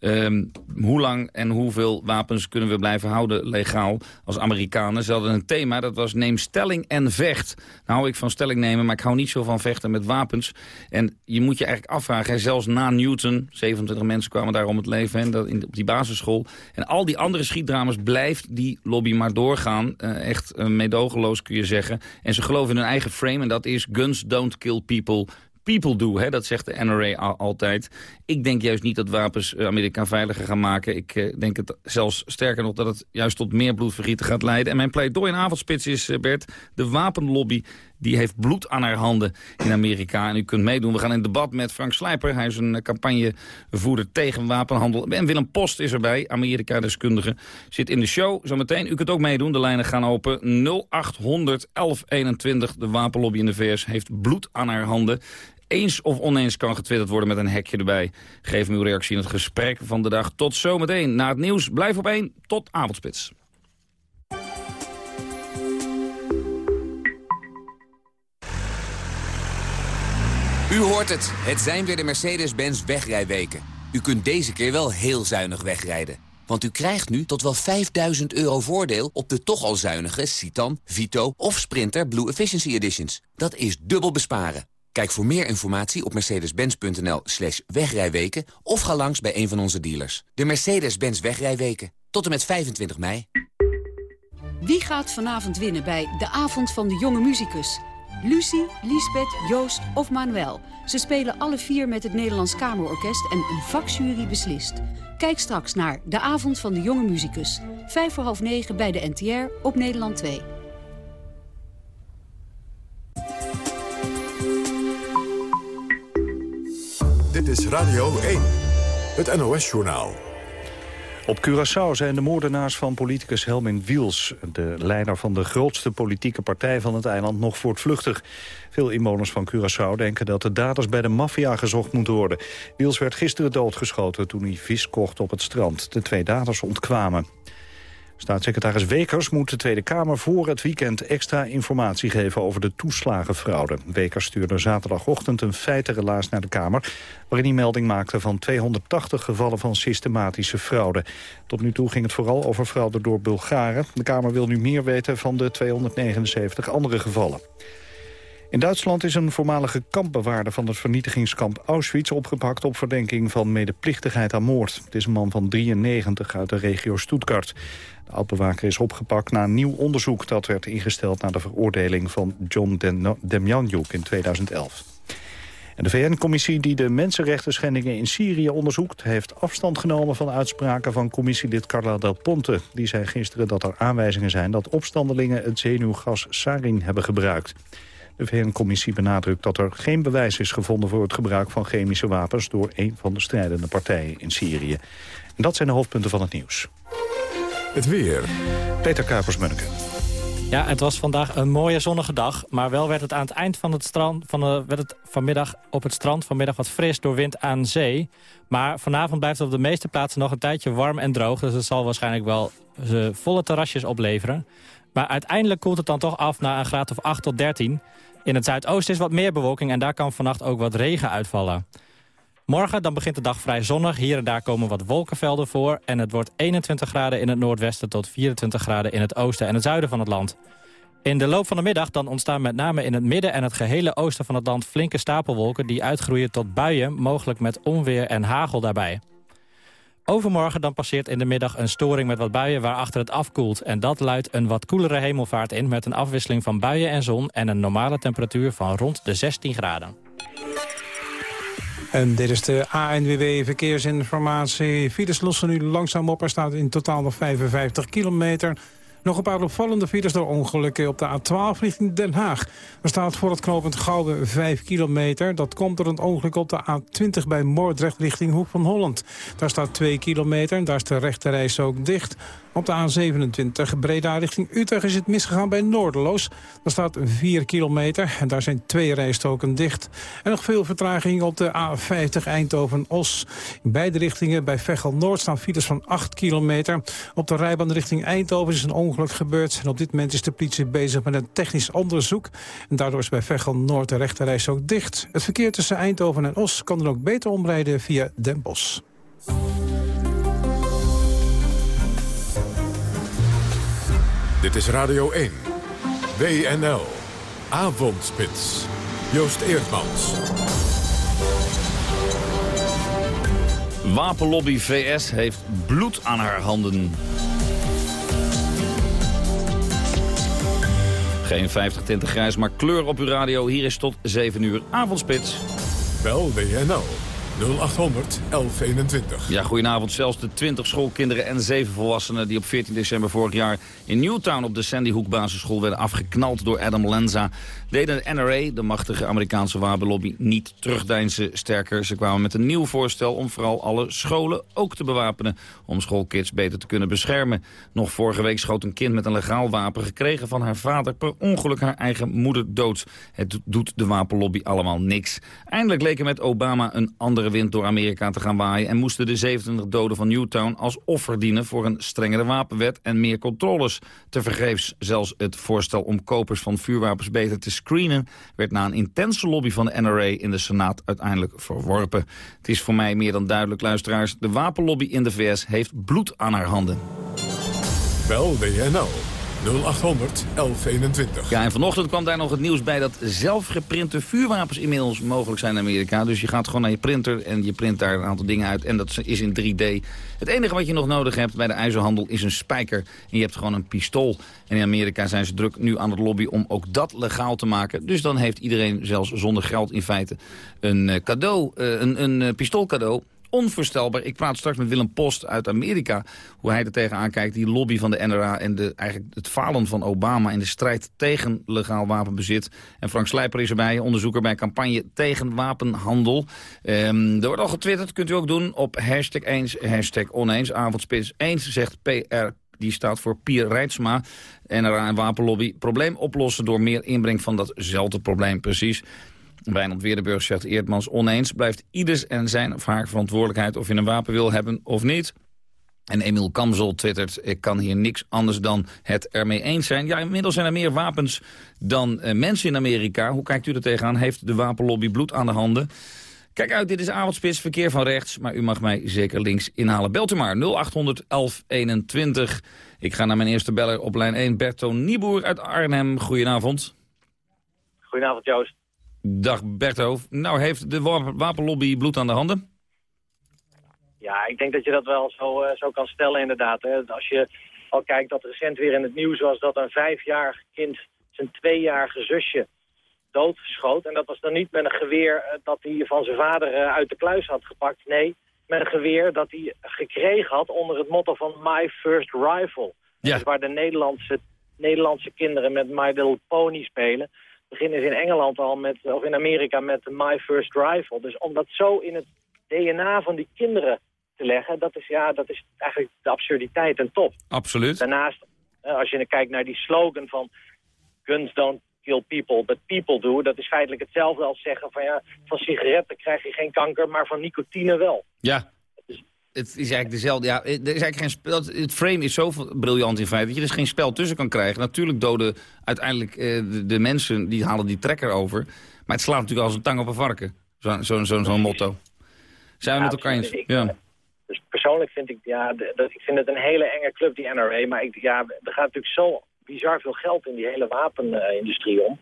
Ehm, hoe lang en hoeveel wapens kunnen we blijven houden legaal als Amerikanen? Ze hadden een thema, dat was neem stelling en vecht. Nou hou ik van stelling nemen, maar ik hou niet zo van vechten met wapens. En je moet je eigenlijk afvragen, zelfs na Newton... 27 mensen kwamen daar om het leven in, op die basisschool. En al die andere schietdramas blijft die lobby maar doorgaan. Eh, echt uh, meedogenloos kun je zeggen. En ze geloven in hun eigen frame en dat is guns don't kill people... People do, hè, dat zegt de NRA al- altijd. Ik denk juist niet dat wapens eh, Amerika veiliger gaan maken. Ik eh, denk het zelfs sterker nog dat het juist tot meer bloedvergieten gaat leiden. En mijn pleidooi in avondspits is, eh, Bert, de wapenlobby die heeft bloed aan haar handen in Amerika. En u kunt meedoen. We gaan in debat met Frank Slijper. Hij is een campagnevoerder tegen wapenhandel. En Willem Post is erbij, Amerika-deskundige. Zit in de show zometeen. U kunt ook meedoen. De lijnen gaan open. 0800 1121. De wapenlobby in de VS heeft bloed aan haar handen eens of oneens kan getwitterd worden met een hekje erbij. Geef me uw reactie in het gesprek van de dag. Tot zometeen. Na het nieuws, blijf op één. Tot avondspits. U hoort het. Het zijn weer de Mercedes-Benz wegrijweken. U kunt deze keer wel heel zuinig wegrijden. Want u krijgt nu tot wel 5000 euro voordeel op de toch al zuinige Citan, Vito of Sprinter Blue Efficiency Editions. Dat is dubbel besparen. Kijk voor meer informatie op mercedes-benz.nl slash wegrijweken... of ga langs bij een van onze dealers. De Mercedes-Benz wegrijweken. Tot en met 25 mei. Wie gaat vanavond winnen bij De Avond van de Jonge Muzikus? Lucie, Lisbeth, Joost of Manuel. Ze spelen alle vier met het Nederlands Kamerorkest en een vakjury beslist. Kijk straks naar De Avond van de Jonge Muzikus. Vijf voor half negen bij de NTR op Nederland 2. Dit is Radio 1, het NOS-journaal. Op Curaçao zijn de moordenaars van politicus Helmin Wiels... de leider van de grootste politieke partij van het eiland, nog voortvluchtig. Veel inwoners van Curaçao denken dat de daders bij de maffia gezocht moeten worden. Wiels werd gisteren doodgeschoten toen hij vis kocht op het strand. De twee daders ontkwamen. Staatssecretaris Wekers moet de Tweede Kamer voor het weekend extra informatie geven over de toeslagenfraude. Wekers stuurde zaterdagochtend een feitenrelaas naar de Kamer, waarin hij melding maakte van 280 gevallen van systematische fraude. Tot nu toe ging het vooral over fraude door Bulgaren. De Kamer wil nu meer weten van de 279 andere gevallen. In Duitsland is een voormalige kampbewaarder van het vernietigingskamp Auschwitz opgepakt op verdenking van medeplichtigheid aan moord. Het is een man van 93 uit de regio Stuttgart. De oudbewaker is opgepakt na een nieuw onderzoek dat werd ingesteld na de veroordeling van John Demjanjuk in 2011. En de VN-commissie die de mensenrechten in Syrië onderzoekt... heeft afstand genomen van uitspraken van commissielid Carla Del Ponte. Die zei gisteren dat er aanwijzingen zijn dat opstandelingen het zenuwgas sarin hebben gebruikt. De VN-commissie benadrukt dat er geen bewijs is gevonden voor het gebruik van chemische wapens door een van de strijdende partijen in Syrië. En dat zijn de hoofdpunten van het nieuws. Het weer. Peter Kuipers-Munneke. Ja, het was vandaag een mooie zonnige dag. Maar wel werd het aan het eind van het strand, van de, werd het vanmiddag op het strand vanmiddag wat fris door wind aan zee. Maar vanavond blijft het op de meeste plaatsen nog een tijdje warm en droog. Dus het zal waarschijnlijk wel ze volle terrasjes opleveren. Maar uiteindelijk koelt het dan toch af naar een graad of 8 tot 13. In het zuidoosten is wat meer bewolking en daar kan vannacht ook wat regen uitvallen. Morgen dan begint de dag vrij zonnig. Hier en daar komen wat wolkenvelden voor. En het wordt 21 graden in het noordwesten tot 24 graden in het oosten en het zuiden van het land. In de loop van de middag dan ontstaan met name in het midden en het gehele oosten van het land flinke stapelwolken die uitgroeien tot buien, mogelijk met onweer en hagel daarbij. Overmorgen dan passeert in de middag een storing met wat buien waarachter het afkoelt. En dat luidt een wat koelere hemelvaart in met een afwisseling van buien en zon... en een normale temperatuur van rond de 16 graden. En dit is de ANWB Verkeersinformatie. Files lossen nu langzaam op. Er staat in totaal nog 55 kilometer. Nog een paar opvallende files door ongelukken op de A12 richting Den Haag. Er staat voor het knooppunt Gouden 5 kilometer. Dat komt door een ongeluk op de A20 bij Moordrecht richting Hoek van Holland. Daar staat 2 kilometer en daar is de rechterreis ook dicht. Op de A27 Breda richting Utrecht is het misgegaan bij Noorderloos. Daar staat 4 kilometer en daar zijn twee rijstoken dicht. En nog veel vertraging op de A50 Eindhoven-Os. In beide richtingen bij Veghel Noord staan files van 8 kilometer. Op de rijbaan richting Eindhoven is een ongeluk gebeurd. En op dit moment is de politie bezig met een technisch onderzoek. En daardoor is bij Veghel Noord de rechterreis ook dicht. Het verkeer tussen Eindhoven en Os kan dan ook beter omrijden via Den Bosch. Dit is Radio 1. WNL. Avondspits. Joost Eerdmans. Wapenlobby VS heeft bloed aan haar handen. Geen 50 tinten grijs, maar kleur op uw radio. Hier is tot 7 uur avondspits. Bel WNL 0800 1121. Ja, goedenavond. Zelfs de 20 schoolkinderen en 7 volwassenen... die op 14 december vorig jaar in Newtown op de Sandy Hook basisschool... werden afgeknald door Adam Lanza... deden de NRA, de machtige Amerikaanse wapenlobby, niet terugdeinzen. Sterker, ze kwamen met een nieuw voorstel om vooral alle scholen ook te bewapenen... om schoolkids beter te kunnen beschermen. Nog vorige week schoot een kind met een legaal wapen... gekregen van haar vader per ongeluk haar eigen moeder dood. Het doet de wapenlobby allemaal niks. Eindelijk leek er met Obama een andere wind door Amerika te gaan waaien... en moesten de 27 doden van Newtown als offer dienen... voor een strengere wapenwet en meer controles. Te vergeefs zelfs het voorstel om kopers van vuurwapens beter te screenen... werd na een intense lobby van de NRA in de Senaat uiteindelijk verworpen. Het is voor mij meer dan duidelijk, luisteraars... de wapenlobby in de VS heeft bloed aan haar handen. Bel WNL 0800 1121. Ja, en vanochtend kwam daar nog het nieuws bij dat zelfgeprinte vuurwapens inmiddels mogelijk zijn in Amerika. Dus je gaat gewoon naar je printer en je print daar een aantal dingen uit en dat is in 3D. Het enige wat je nog nodig hebt bij de ijzerhandel is een spijker en je hebt gewoon een pistool. En in Amerika zijn ze druk nu aan het lobby om ook dat legaal te maken. Dus dan heeft iedereen zelfs zonder geld in feite een eh, cadeau, eh, een, een eh, pistoolcadeau onvoorstelbaar. Ik praat straks met Willem Post uit Amerika. Hoe hij er tegenaan kijkt. Die lobby van de NRA en de, eigenlijk het falen van Obama... in de strijd tegen legaal wapenbezit. En Frank Slijper is erbij, onderzoeker bij campagne tegen wapenhandel. Um, er wordt al getwitterd, kunt u ook doen op hashtag eens, hashtag oneens. Avondspits eens zegt PR die staat voor Pier Rijtsma. NRA en wapenlobby. Probleem oplossen door meer inbreng van datzelfde probleem precies. Wijnand Weerdenburg zegt Eerdmans oneens. Blijft ieders en zijn of haar verantwoordelijkheid of je een wapen wil hebben of niet. En Emiel Kamzel twittert, ik kan hier niks anders dan het ermee eens zijn. Ja, inmiddels zijn er meer wapens dan uh, mensen in Amerika. Hoe kijkt u er tegenaan? Heeft de wapenlobby bloed aan de handen? Kijk uit, dit is avondspits, verkeer van rechts. Maar u mag mij zeker links inhalen. Belt u maar, 0800 1121. Ik ga naar mijn eerste beller op lijn 1, Berto Nieboer uit Arnhem. Goedenavond. Goedenavond, Joost. Dag Berto. Nou, heeft de wapenlobby bloed aan de handen? Ja, ik denk dat je dat wel zo, uh, zo kan stellen inderdaad. Hè. Als je al kijkt dat recent weer in het nieuws was dat een vijfjarig kind zijn tweejarige zusje doodgeschoot. En dat was dan niet met een geweer uh, dat hij van zijn vader uh, uit de kluis had gepakt. Nee, met een geweer dat hij gekregen had onder het motto van My First Rifle. Ja. Dus waar de Nederlandse, Nederlandse kinderen met My Little Pony spelen beginnen ze in Engeland al met, of in Amerika met My First Rifle. Dus om dat zo in het DNA van die kinderen te leggen, dat is, ja, dat is eigenlijk de absurditeit en top. Absoluut. Daarnaast, als je kijkt naar die slogan van guns don't kill people, but people do, dat is feitelijk hetzelfde als zeggen van ja, van sigaretten krijg je geen kanker, maar van nicotine wel. Ja, het is eigenlijk dezelfde. Ja, er is eigenlijk geen spel. Het frame is zo briljant in feite dat je dus geen spel tussen kan krijgen. Natuurlijk doden uiteindelijk eh, de, mensen die halen die trekker over. Maar het slaat natuurlijk als een tang op een varken. Zo'n zo, zo, zo motto. Zijn we met elkaar eens? ja. Dus persoonlijk vind ik, ja, dat, ik vind het een hele enge club, die NRA. Maar ik, ja, er gaat natuurlijk zo bizar veel geld in die hele wapenindustrie om.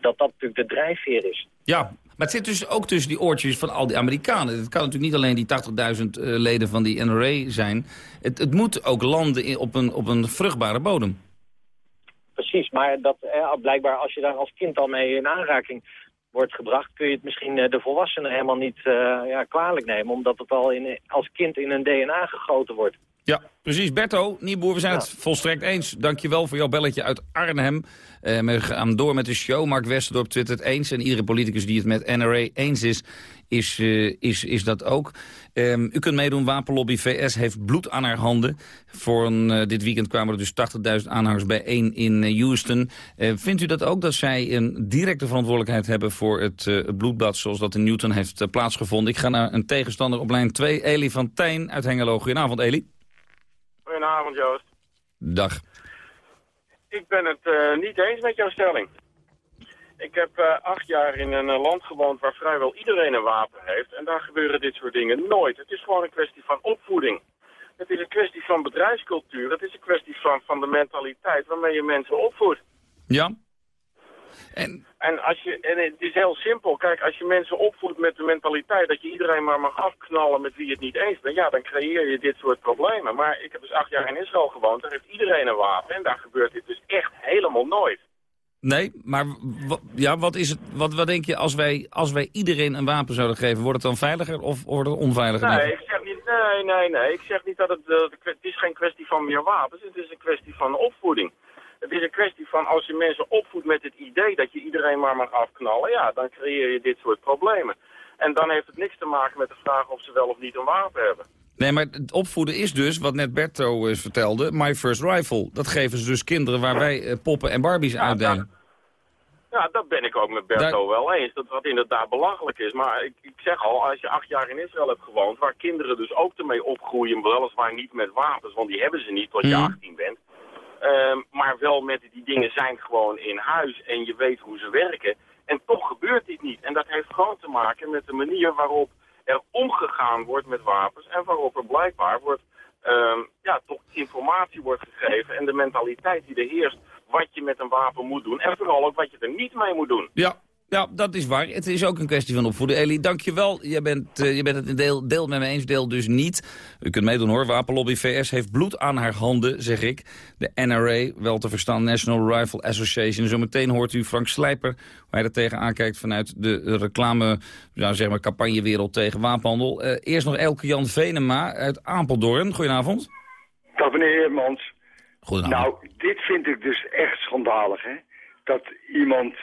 Dat dat natuurlijk de drijfveer is. Ja, maar het zit dus ook tussen die oortjes van al die Amerikanen. Het kan natuurlijk niet alleen die 80.000 uh, leden van die NRA zijn. Het, het moet ook landen in, op, een, op een vruchtbare bodem. Precies, maar dat, eh, blijkbaar als je daar als kind al mee in aanraking wordt gebracht... kun je het misschien uh, de volwassenen helemaal niet uh, ja, kwalijk nemen... omdat het al in, als kind in een DNA gegoten wordt. Ja, precies. Berto, Nieboer, we zijn het volstrekt eens. Dankjewel voor jouw belletje uit Arnhem. Uh, we gaan door met de show. Mark Westerdorp twittert eens. En iedere politicus die het met NRA eens is, is, uh, is, is dat ook. Um, u kunt meedoen. Wapenlobby VS heeft bloed aan haar handen. Voor een, uh, dit weekend kwamen er dus 80.000 aanhangers bijeen in Houston. vindt u dat ook, dat zij een directe verantwoordelijkheid hebben... voor het, het bloedbad zoals dat in Newton heeft plaatsgevonden? Ik ga naar een tegenstander op lijn 2, Eli van Tijn uit Hengelo. Goedenavond, Eli. Goedenavond, Joost. Dag. Ik ben het uh, niet eens met jouw stelling. Ik heb uh, acht jaar in een uh, land gewoond waar vrijwel iedereen een wapen heeft. En daar gebeuren dit soort dingen nooit. Het is gewoon een kwestie van opvoeding. Het is een kwestie van bedrijfscultuur. Het is een kwestie van, van de mentaliteit waarmee je mensen opvoedt. Ja, en, en, als je, en het is heel simpel. Kijk, als je mensen opvoedt met de mentaliteit dat je iedereen maar mag afknallen met wie het niet eens bent, ja, dan creëer je dit soort problemen. Maar ik heb dus acht jaar in Israël gewoond, daar heeft iedereen een wapen en daar gebeurt dit dus echt helemaal nooit. Nee, maar ja, wat, is het, wat, wat denk je als wij, als wij iedereen een wapen zouden geven? Wordt het dan veiliger of wordt het onveiliger? Nee, ik zeg niet, nee, nee, nee. Ik zeg niet dat het, uh, het is geen kwestie van meer wapens. Het is een kwestie van opvoeding. Het is een kwestie van als je mensen opvoedt met het idee dat je iedereen maar mag afknallen, ja, dan creëer je dit soort problemen. En dan heeft het niks te maken met de vraag of ze wel of niet een wapen hebben. Nee, maar het opvoeden is dus, wat net Berto eens vertelde, My First Rifle. Dat geven ze dus kinderen waar wij eh, poppen en barbies ja, uitdelen. Ja, dat ben ik ook met Berto wel eens. Dat wat inderdaad belachelijk is. Maar ik, ik, zeg al, als je acht jaar in Israël hebt gewoond... waar kinderen dus ook ermee opgroeien... weliswaar niet met wapens, want die hebben ze niet tot je 18 mhm. bent... Ehm, maar wel met die dingen zijn gewoon in huis en je weet hoe ze werken. En toch gebeurt dit niet. En dat heeft gewoon te maken met de manier waarop er omgegaan wordt met wapens... en waarop er blijkbaar wordt, uh, ja, toch informatie wordt gegeven... en de mentaliteit die er heerst wat je met een wapen moet doen. En vooral ook wat je er niet mee moet doen. Ja, ja, dat is waar. Het is ook een kwestie van opvoeden. Elie, dankjewel. Je bent, uh, je bent het een deel, deel met me eens, deel dus niet. U kunt meedoen hoor. Wapenlobby VS heeft bloed aan haar handen, zeg ik. De NRA, wel te verstaan National Rifle Association. Zometeen hoort u Frank Slijper, hoe hij er tegenaan kijkt... vanuit de reclame, ja, zeg maar, campagnewereld tegen wapenhandel. Uh, eerst nog Elke Jan Venema uit Apeldoorn. Goedenavond. Dag meneer Heermans. Goedenavond. Nou, dit vind ik dus echt schandalig, hè. Dat iemand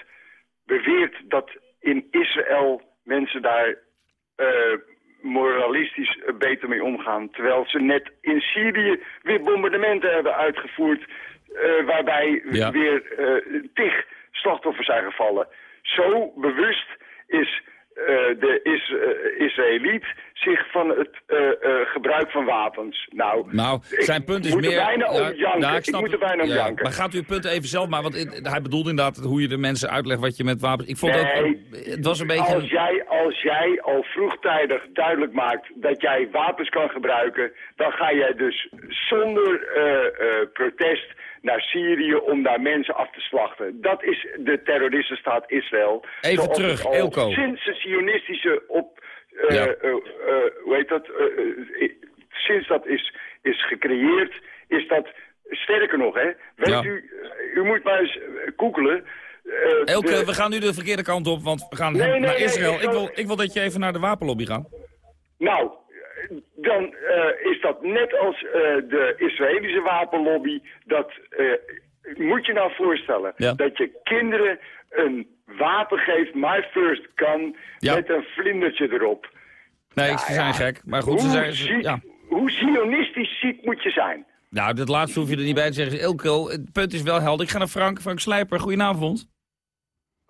beweert dat in Israël mensen daar uh, moralistisch beter mee omgaan. Terwijl ze net in Syrië weer bombardementen hebben uitgevoerd... Uh, waarbij weer tig slachtoffers zijn gevallen. Zo bewust is de is, uh, Israëliet zich van het uh, gebruik van wapens. Nou, nou zijn punt is meer... Bijna ja, janken. Nou, ik, snap, ik, moet er bijna om janken. Maar gaat u het punt even zelf maar, want hij bedoelde inderdaad hoe je de mensen uitlegt wat je met wapens... Ik vond nee, ook, het was een beetje... Als jij, als jij al vroegtijdig duidelijk maakt dat jij wapens kan gebruiken, dan ga jij dus zonder protest naar Syrië om daar mensen af te slachten. Dat is de terroristenstaat Israël. Even terug, Elko. Sinds de sionistische op... Uh, ja. uh, hoe heet dat? sinds dat is, is gecreëerd, is dat... Sterker nog, hè. Weet ja. u, u moet maar eens googelen... Uh, Elke, de... we gaan nu de verkeerde kant op, want we gaan nee, nee, naar Israël. Nee, ik, wil, ik wil dat je even naar de wapenlobby gaat. Nou, dan uh, is dat net als uh, de Israëlische wapenlobby. Dat uh, moet je nou voorstellen. Ja. Dat je kinderen een wapen geeft, my first gun, ja. met een vlindertje erop. Nee, ze zijn gek. Maar goed, hoe, ze zijn, ja. hoe zionistisch ziek moet je zijn? Nou, dat laatste hoef je er niet bij te zeggen. Elko, het punt is wel helder. Ik ga naar Frank. Frank Slijper, goedenavond.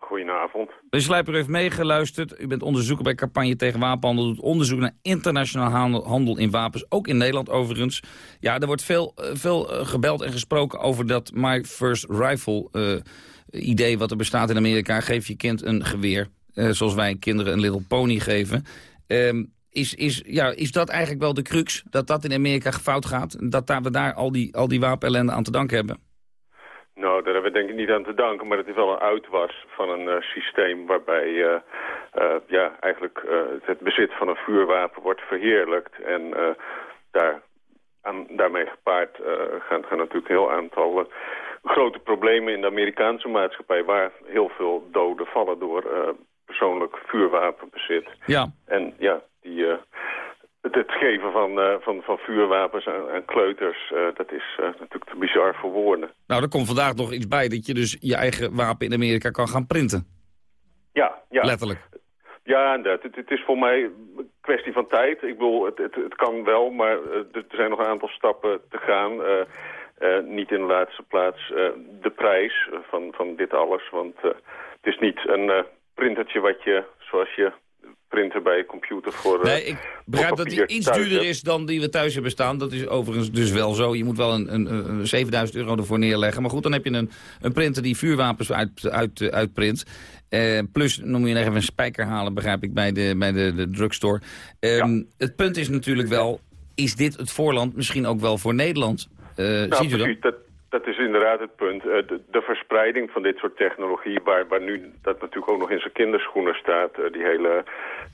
Goedenavond. De Slijper heeft meegeluisterd. U bent onderzoeker bij campagne tegen wapenhandel. Doet onderzoek naar internationaal handel in wapens. Ook in Nederland overigens. Ja, er wordt veel, eh, veel eh, gebeld en gesproken over dat My First Rifle uh, idee wat er bestaat in Amerika. Geef je kind een geweer. Zoals wij kinderen een Little Pony geven. Uh, is, is, ja, is dat eigenlijk wel de crux? Dat dat in Amerika fout gaat? Dat daar, we daar al die, al die wapenellende aan te danken hebben? Nou, daar hebben we denk ik niet aan te danken, maar het is wel een uitwas van een uh, systeem waarbij uh, uh, ja, eigenlijk het bezit van een vuurwapen wordt verheerlijkt. En daar, aan, daarmee gepaard gaan, gaan natuurlijk een heel aantal grote problemen in de Amerikaanse maatschappij... waar heel veel doden vallen door persoonlijk vuurwapenbezit. Ja. En ja, die het, geven van, uh, van, van vuurwapens aan, aan kleuters, uh, dat is uh, natuurlijk te bizar voor woorden. Nou, er komt vandaag nog iets bij dat je dus je eigen wapen in Amerika kan gaan printen. Ja, ja. Letterlijk. Ja, dat. Het, het is voor mij een kwestie van tijd. Ik bedoel, het, het, het kan wel, maar er zijn nog een aantal stappen te gaan. niet in de laatste plaats de prijs van, van dit alles, want het is niet een printertje wat je, zoals je printer bij je computer voor Nee, ik begrijp dat die iets duurder is dan die we thuis hebben staan. Dat is overigens dus wel zo. Je moet wel een, een, een 7000 euro ervoor neerleggen. Maar goed, dan heb je een, een printer die vuurwapens uit, uit, uitprint. Uh, plus, noem je even een spijker halen, begrijp ik, bij de, bij de, de drugstore. Um, Het punt is natuurlijk wel, is dit het voorland misschien ook wel voor Nederland? Uh, nou, ziet u dat? dat? Dat is inderdaad het punt. Uh, de, de, verspreiding van dit soort technologie, waar, waar nu dat natuurlijk ook nog in zijn kinderschoenen staat, uh, die hele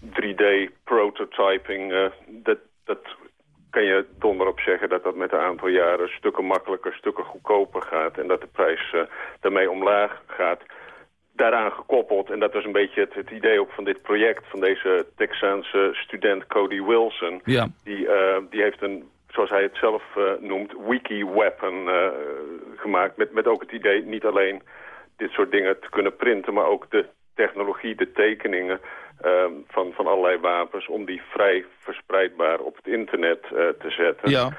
3D-prototyping, uh, dat, dat kan je donder op zeggen dat dat met een aantal jaren stukken makkelijker, stukken goedkoper gaat. En dat de prijs daarmee omlaag gaat. Daaraan gekoppeld, en dat was een beetje het, het, idee ook van dit project... van deze Texaanse student Cody Wilson. Ja. Die, uh, die heeft een, zoals hij het zelf uh, noemt, wiki-weapon gemaakt. Met, met ook het idee niet alleen dit soort dingen te kunnen printen... maar ook de technologie, de tekeningen uh, van, van allerlei wapens... om die vrij verspreidbaar op het internet uh, te zetten. Ja.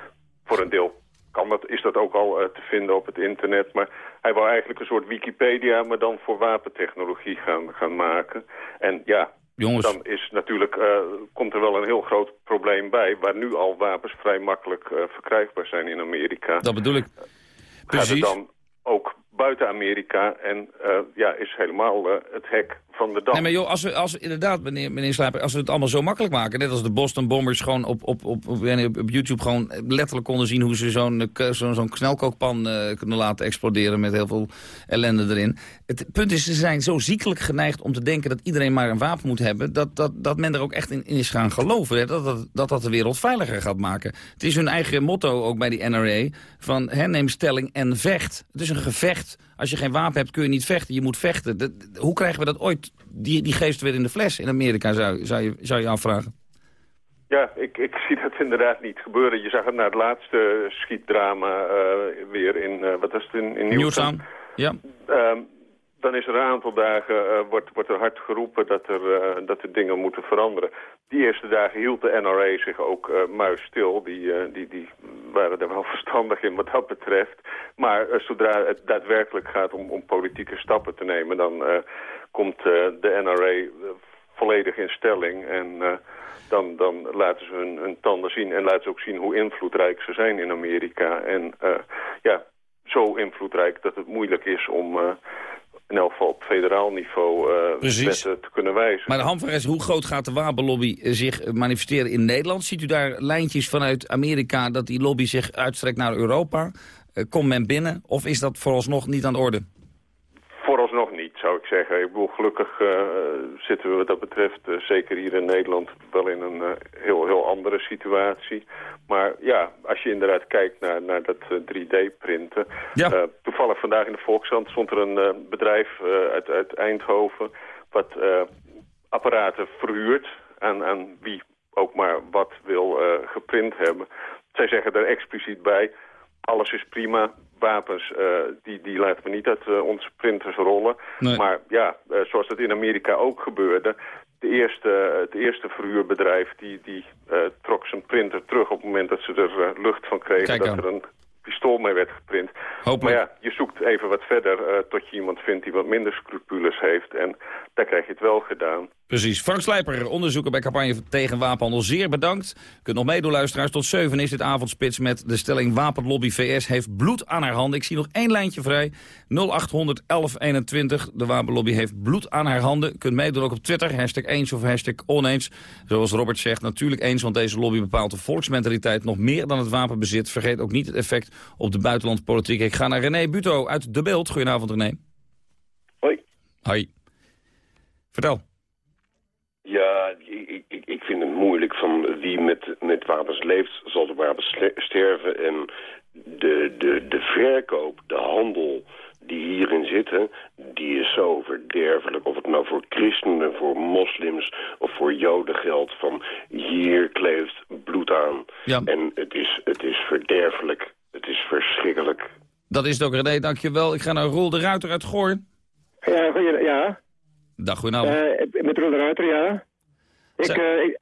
Voor een deel kan dat, is dat ook al te vinden op het internet. Maar hij wou eigenlijk een soort Wikipedia... maar dan voor wapentechnologie gaan, gaan maken. En ja, Jongens. dan is natuurlijk, uh, komt er wel een heel groot probleem bij... waar nu al wapens vrij makkelijk uh, verkrijgbaar zijn in Amerika. Dat bedoel ik. Gaat het dan ook buiten Amerika en uh, ja, is helemaal het hek van de. Nee, maar joh, als we, als inderdaad, meneer, meneer Slijper, als we het allemaal zo makkelijk maken... net als de Boston Bombers gewoon op, op, op, op, op YouTube gewoon letterlijk konden zien... hoe ze zo'n zo'n zo'n snelkookpan uh, kunnen laten exploderen met heel veel ellende erin. Het punt is, ze zijn zo ziekelijk geneigd om te denken dat iedereen maar een wapen moet hebben... dat, dat, dat men er ook echt in, in is gaan geloven, hè, dat, dat, dat dat de wereld veiliger gaat maken. Het is hun eigen motto ook bij die NRA, van hè, neem stelling en vecht. Het is een gevecht. Als je geen wapen hebt kun je niet vechten, je moet vechten. Hoe krijgen we dat ooit die, die geest weer in de fles in Amerika, zou, zou, je, zou je afvragen? Ja, ik, ik zie dat inderdaad niet gebeuren. Je zag het na het laatste schietdrama uh, weer in, uh, wat was het, in, in Newtown. Ja. Uh, dan is er een aantal dagen, uh, wordt, wordt er hard geroepen dat er, uh, dat er dingen moeten veranderen. Die eerste dagen hield de NRA zich ook uh, muisstil. Die, die, die waren er wel verstandig in wat dat betreft. Maar zodra het daadwerkelijk gaat om, om politieke stappen te nemen... dan komt de NRA volledig in stelling en... Dan, dan, laten ze hun, hun, tanden zien en laten ze ook zien hoe invloedrijk ze zijn in Amerika. En ja, zo invloedrijk dat het moeilijk is om in elk geval op federaal niveau uh, wetten te kunnen wijzen. Maar de Hamveres, hoe groot gaat de wapenlobby zich manifesteren in Nederland? Ziet u daar lijntjes vanuit Amerika dat die lobby zich uitstrekt naar Europa? Komt men binnen of is dat vooralsnog niet aan de orde? Vooralsnog niet, zou ik zeggen. Ik bedoel, gelukkig uh, zitten we wat dat betreft, uh, zeker hier in Nederland, wel in een uh, heel, heel andere situatie. Maar ja, als je inderdaad kijkt naar, naar dat 3D-printen. Ja. toevallig vandaag in de Volkskrant stond er een bedrijf uit, uit Eindhoven... wat apparaten verhuurt aan, aan wie ook maar wat wil geprint hebben. Zij zeggen er expliciet bij, alles is prima, wapens, uh, die, die laten we niet uit uh, onze printers rollen. Nee. Maar ja, uh, zoals dat in Amerika ook gebeurde... De eerste, het eerste verhuurbedrijf die, die trok zijn printer terug... op het moment dat ze er lucht van kregen dat er een pistool mee werd geprint. Hopelijk. Maar ja, je zoekt even wat verder tot je iemand vindt die wat minder scrupules heeft. En daar krijg je het wel gedaan. Precies. Frank Slijper, onderzoeker bij campagne tegen wapenhandel. Zeer bedankt. U kunt nog meedoen, luisteraars. Tot 7 is dit avondspits met de stelling Wapenlobby VS heeft bloed aan haar handen. Ik zie nog één lijntje vrij. 0800 1121. De Wapenlobby heeft bloed aan haar handen. U kunt meedoen ook op Twitter. Hashtag eens of hashtag oneens. Zoals Robert zegt, natuurlijk eens, want deze lobby bepaalt de volksmentaliteit nog meer dan het wapenbezit. Vergeet ook niet het effect op de buitenlandpolitiek. Ik ga naar René Buto uit De Beeld. Goedenavond, René. Hoi. Hoi. Vertel. Ja, ik, ik, ik vind het moeilijk van wie met, met wapens leeft, zal de wapens sterven. En de, de, de verkoop, de handel die hierin zitten, die is zo verderfelijk. Of het nou voor christenen, voor moslims of voor joden geldt. Van hier kleeft bloed aan. Ja. En het is, het is verderfelijk. Het is verschrikkelijk. Dat is het ook, René. Dankjewel. Ik ga naar Roel de Ruiter uit Goor. Ja, ja. Dag, goedenavond. Uh, met Roel de Ruiter, ja. Ik, Zeg- uh, ik,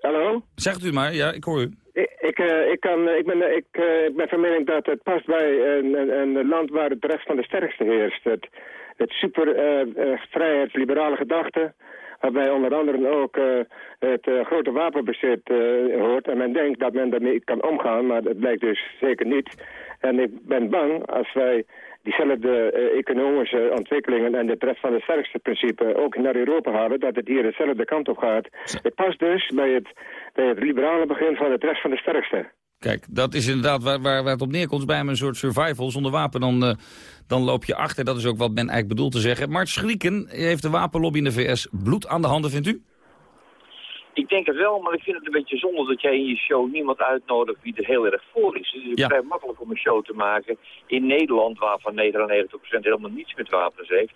hallo? Zegt u maar, ja, ik hoor u. Ik, ik, uh, ik, kan, ik, ben, ik uh, ben van mening dat het past bij een, een, een land waar het recht van de sterkste heerst. Het, het super vrijheidsliberale gedachte, waarbij onder andere ook uh, het uh, grote wapenbezit uh, hoort. En men denkt dat men daarmee kan omgaan, maar dat blijkt dus zeker niet. En ik ben bang als wij diezelfde uh, economische ontwikkelingen en het recht van de sterkste principe ook naar Europa halen, dat het hier dezelfde kant op gaat. Het past dus bij het, bij het liberale begin van het recht van de sterkste. Kijk, dat is inderdaad waar, waar, waar het op neerkomt. Bij een soort survival. Zonder wapen dan, uh, dan loop je achter. Dat is ook wat men eigenlijk bedoelt te zeggen. Mart Schrieken heeft de wapenlobby in de VS bloed aan de handen, vindt u? Ik denk het wel, maar ik vind het een beetje zonde dat jij in je show niemand uitnodigt wie er heel erg voor is. Het is Ja. vrij makkelijk om een show te maken in Nederland, waarvan 99% helemaal niets met wapens heeft.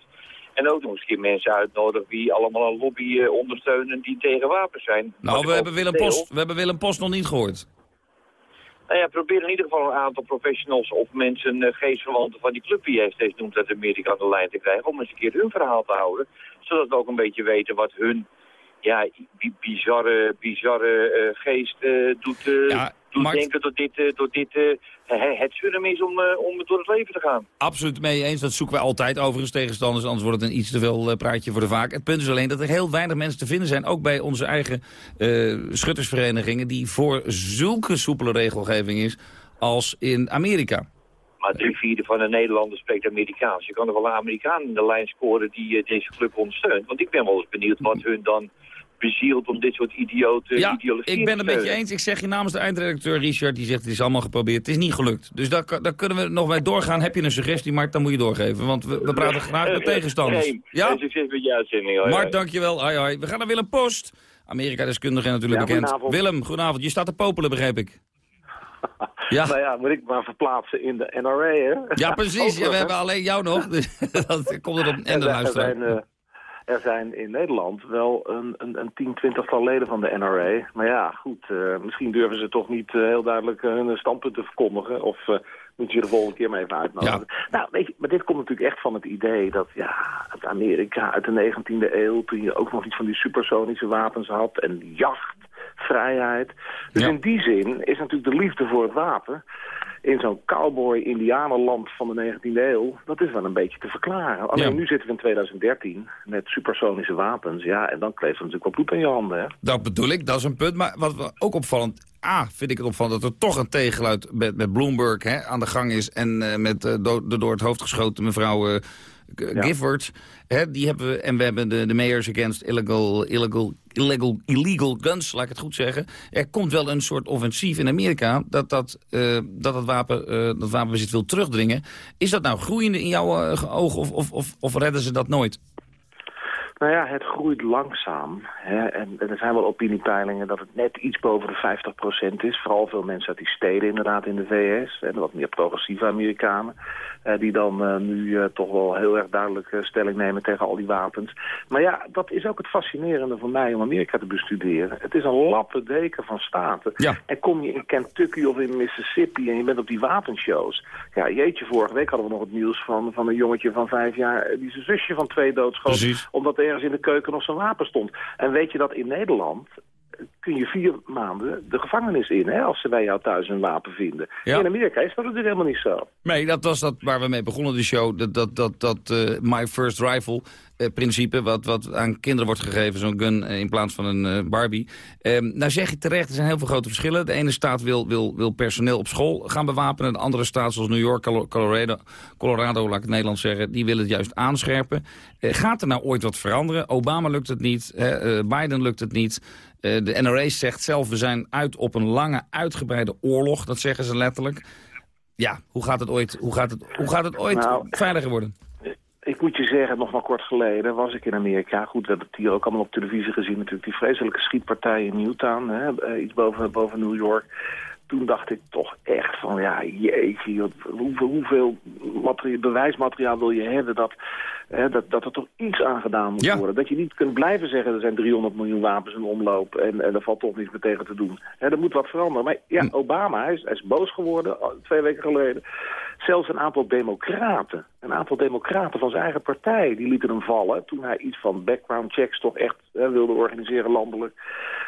En ook nog eens een keer mensen uitnodigen die allemaal een lobby eh, ondersteunen die tegen wapens zijn. Nou, we hebben, Willem. Post, we hebben Willem Post nog niet gehoord. Nou ja, probeer in ieder geval een aantal professionals of mensen, uh, geestverwanten van die club die jij steeds noemt uit Amerika aan de lijn te krijgen. Om eens een keer hun verhaal te houden. Zodat we ook een beetje weten wat hun ja, die bizarre, bizarre eh, geest eh, doet, eh, doet Mart- denken dat dit, dat dit he- het zullen is om, om door het leven te gaan. Absoluut mee eens. Dat zoeken wij altijd overigens tegenstanders. Anders wordt het een iets te veel praatje voor de vaak. Het punt is alleen dat er heel weinig mensen te vinden zijn. Ook bij onze eigen schuttersverenigingen. Die voor zulke soepele regelgeving is als in Amerika. Maar drie vierde van de Nederlanders spreekt Amerikaans. Je kan er wel een Amerikaan in de lijn scoren die deze club ondersteunt. Want ik ben wel eens benieuwd wat hun dan bezielt om dit soort idiote Ja, ik ben het met je eens. Ik zeg je namens de eindredacteur Richard. Die zegt het is allemaal geprobeerd. Het is niet gelukt. Dus daar, daar kunnen we nog bij doorgaan. Heb je een suggestie, Mart, dan moet je doorgeven. Want we, we praten graag met Eh, tegenstanders. nee, Ja? eh, Succes met je uitzending. Mart, dankjewel. Hoi, hoi. We gaan naar Willem Post. Amerika-deskundige natuurlijk Ja, bekend. goedenavond. Willem, goedenavond. Je staat te popelen, begreep ik. Ja. Nou ja, moet ik maar verplaatsen in de NRA, hè? Ja, precies. Ja, we hebben alleen jou nog. Dus dat komt er op en de er, er, luisteraar. Er zijn in Nederland wel een, een, een tien, twintigtal leden van de NRA. Maar ja, goed, eh, misschien durven ze toch niet eh, heel duidelijk eh, hun standpunten verkondigen. Of moeten je de volgende keer maar even uitnodigen. Nou, weet je, maar dit komt natuurlijk echt van het idee dat, ja, uit Amerika uit de 19e eeuw... toen je ook nog iets van die supersonische wapens had en jacht, vrijheid. Dus in die zin is natuurlijk de liefde voor het wapen in zo'n cowboy-indianenland van de 19e eeuw, dat is wel een beetje te verklaren. Alleen Ja. nu zitten we in 2013 met supersonische wapens, ja, en dan kleeft er natuurlijk wel bloed aan je handen, hè. Dat bedoel ik, dat is een punt. Maar wat ook opvallend... A, vind ik het opvallend dat er toch een tegengeluid met, met Bloomberg hè, aan de gang is... en eh, met eh, do- de door het hoofd geschoten mevrouw eh, G- Giffords. Hè, die hebben we, en we hebben de, de Mayors Against illegal, illegal, illegal, illegal Guns, laat ik het goed zeggen. Er komt wel een soort offensief in Amerika... dat dat, eh, dat, het wapen, eh, dat wapenbezit wil terugdringen. Is dat nou groeiende in jouw eh, ogen of, of, of, of redden ze dat nooit? Nou ja, het groeit langzaam. Hè, en, en er zijn wel opiniepeilingen dat het net iets boven de 50% is. Vooral veel mensen uit die steden inderdaad in de VS. En wat meer progressieve Amerikanen. eh, die dan eh, nu eh, toch wel heel erg duidelijk stelling nemen tegen al die wapens. Maar ja, dat is ook het fascinerende voor mij om Amerika te bestuderen. Het is een lappendeken van staten. En kom je in Kentucky of in Mississippi en je bent op die wapenshows. Ja, jeetje, vorige week hadden we nog het nieuws van, van een jongetje van vijf jaar... eh, die zijn zusje van twee doodschoot. Omdat er ergens in de keuken nog zo'n wapen stond. En weet je dat in Nederland kun je vier maanden de gevangenis in... Hè, als ze bij jou thuis een wapen vinden. Ja. In Amerika is dat natuurlijk helemaal niet zo. Nee, dat was dat waar we mee begonnen de show. Dat, dat, dat, dat eh, My First Rifle eh, principe, wat, wat aan kinderen wordt gegeven, zo'n gun eh, in plaats van een Barbie. Ehm, nou zeg je terecht, er zijn heel veel grote verschillen. De ene staat wil, wil, wil personeel op school gaan bewapenen. De andere staat, zoals New York, Colo- Colorado, Colorado, laat ik het Nederlands zeggen, die willen het juist aanscherpen. Gaat er nou ooit wat veranderen? Obama lukt het niet, hè, Biden lukt het niet. Eh, de NRA zegt zelf, we zijn uit op een lange, uitgebreide oorlog. Dat zeggen ze letterlijk. Ja, hoe gaat het ooit, hoe gaat het, hoe gaat het ooit Nou, veiliger worden? Ik moet je zeggen, nog maar kort geleden was ik in Amerika. Goed, we hebben het hier ook allemaal op televisie gezien. Natuurlijk die vreselijke schietpartij in Newtown, hè, eh, iets boven, boven New York. Toen dacht ik toch echt van, ja, jeetje, hoeveel, hoeveel bewijsmateriaal wil je hebben dat, hè, dat, dat er toch iets aan gedaan moet Ja. worden. Dat je niet kunt blijven zeggen, er zijn 300 miljoen wapens in omloop en, en er valt toch niets meer tegen te doen. Hè, er moet wat veranderen. Maar ja, Obama, hij is, hij is boos geworden twee weken geleden. Zelfs een aantal democraten, een aantal democraten van zijn eigen partij, die lieten hem vallen toen hij iets van background checks toch echt hè, wilde organiseren landelijk.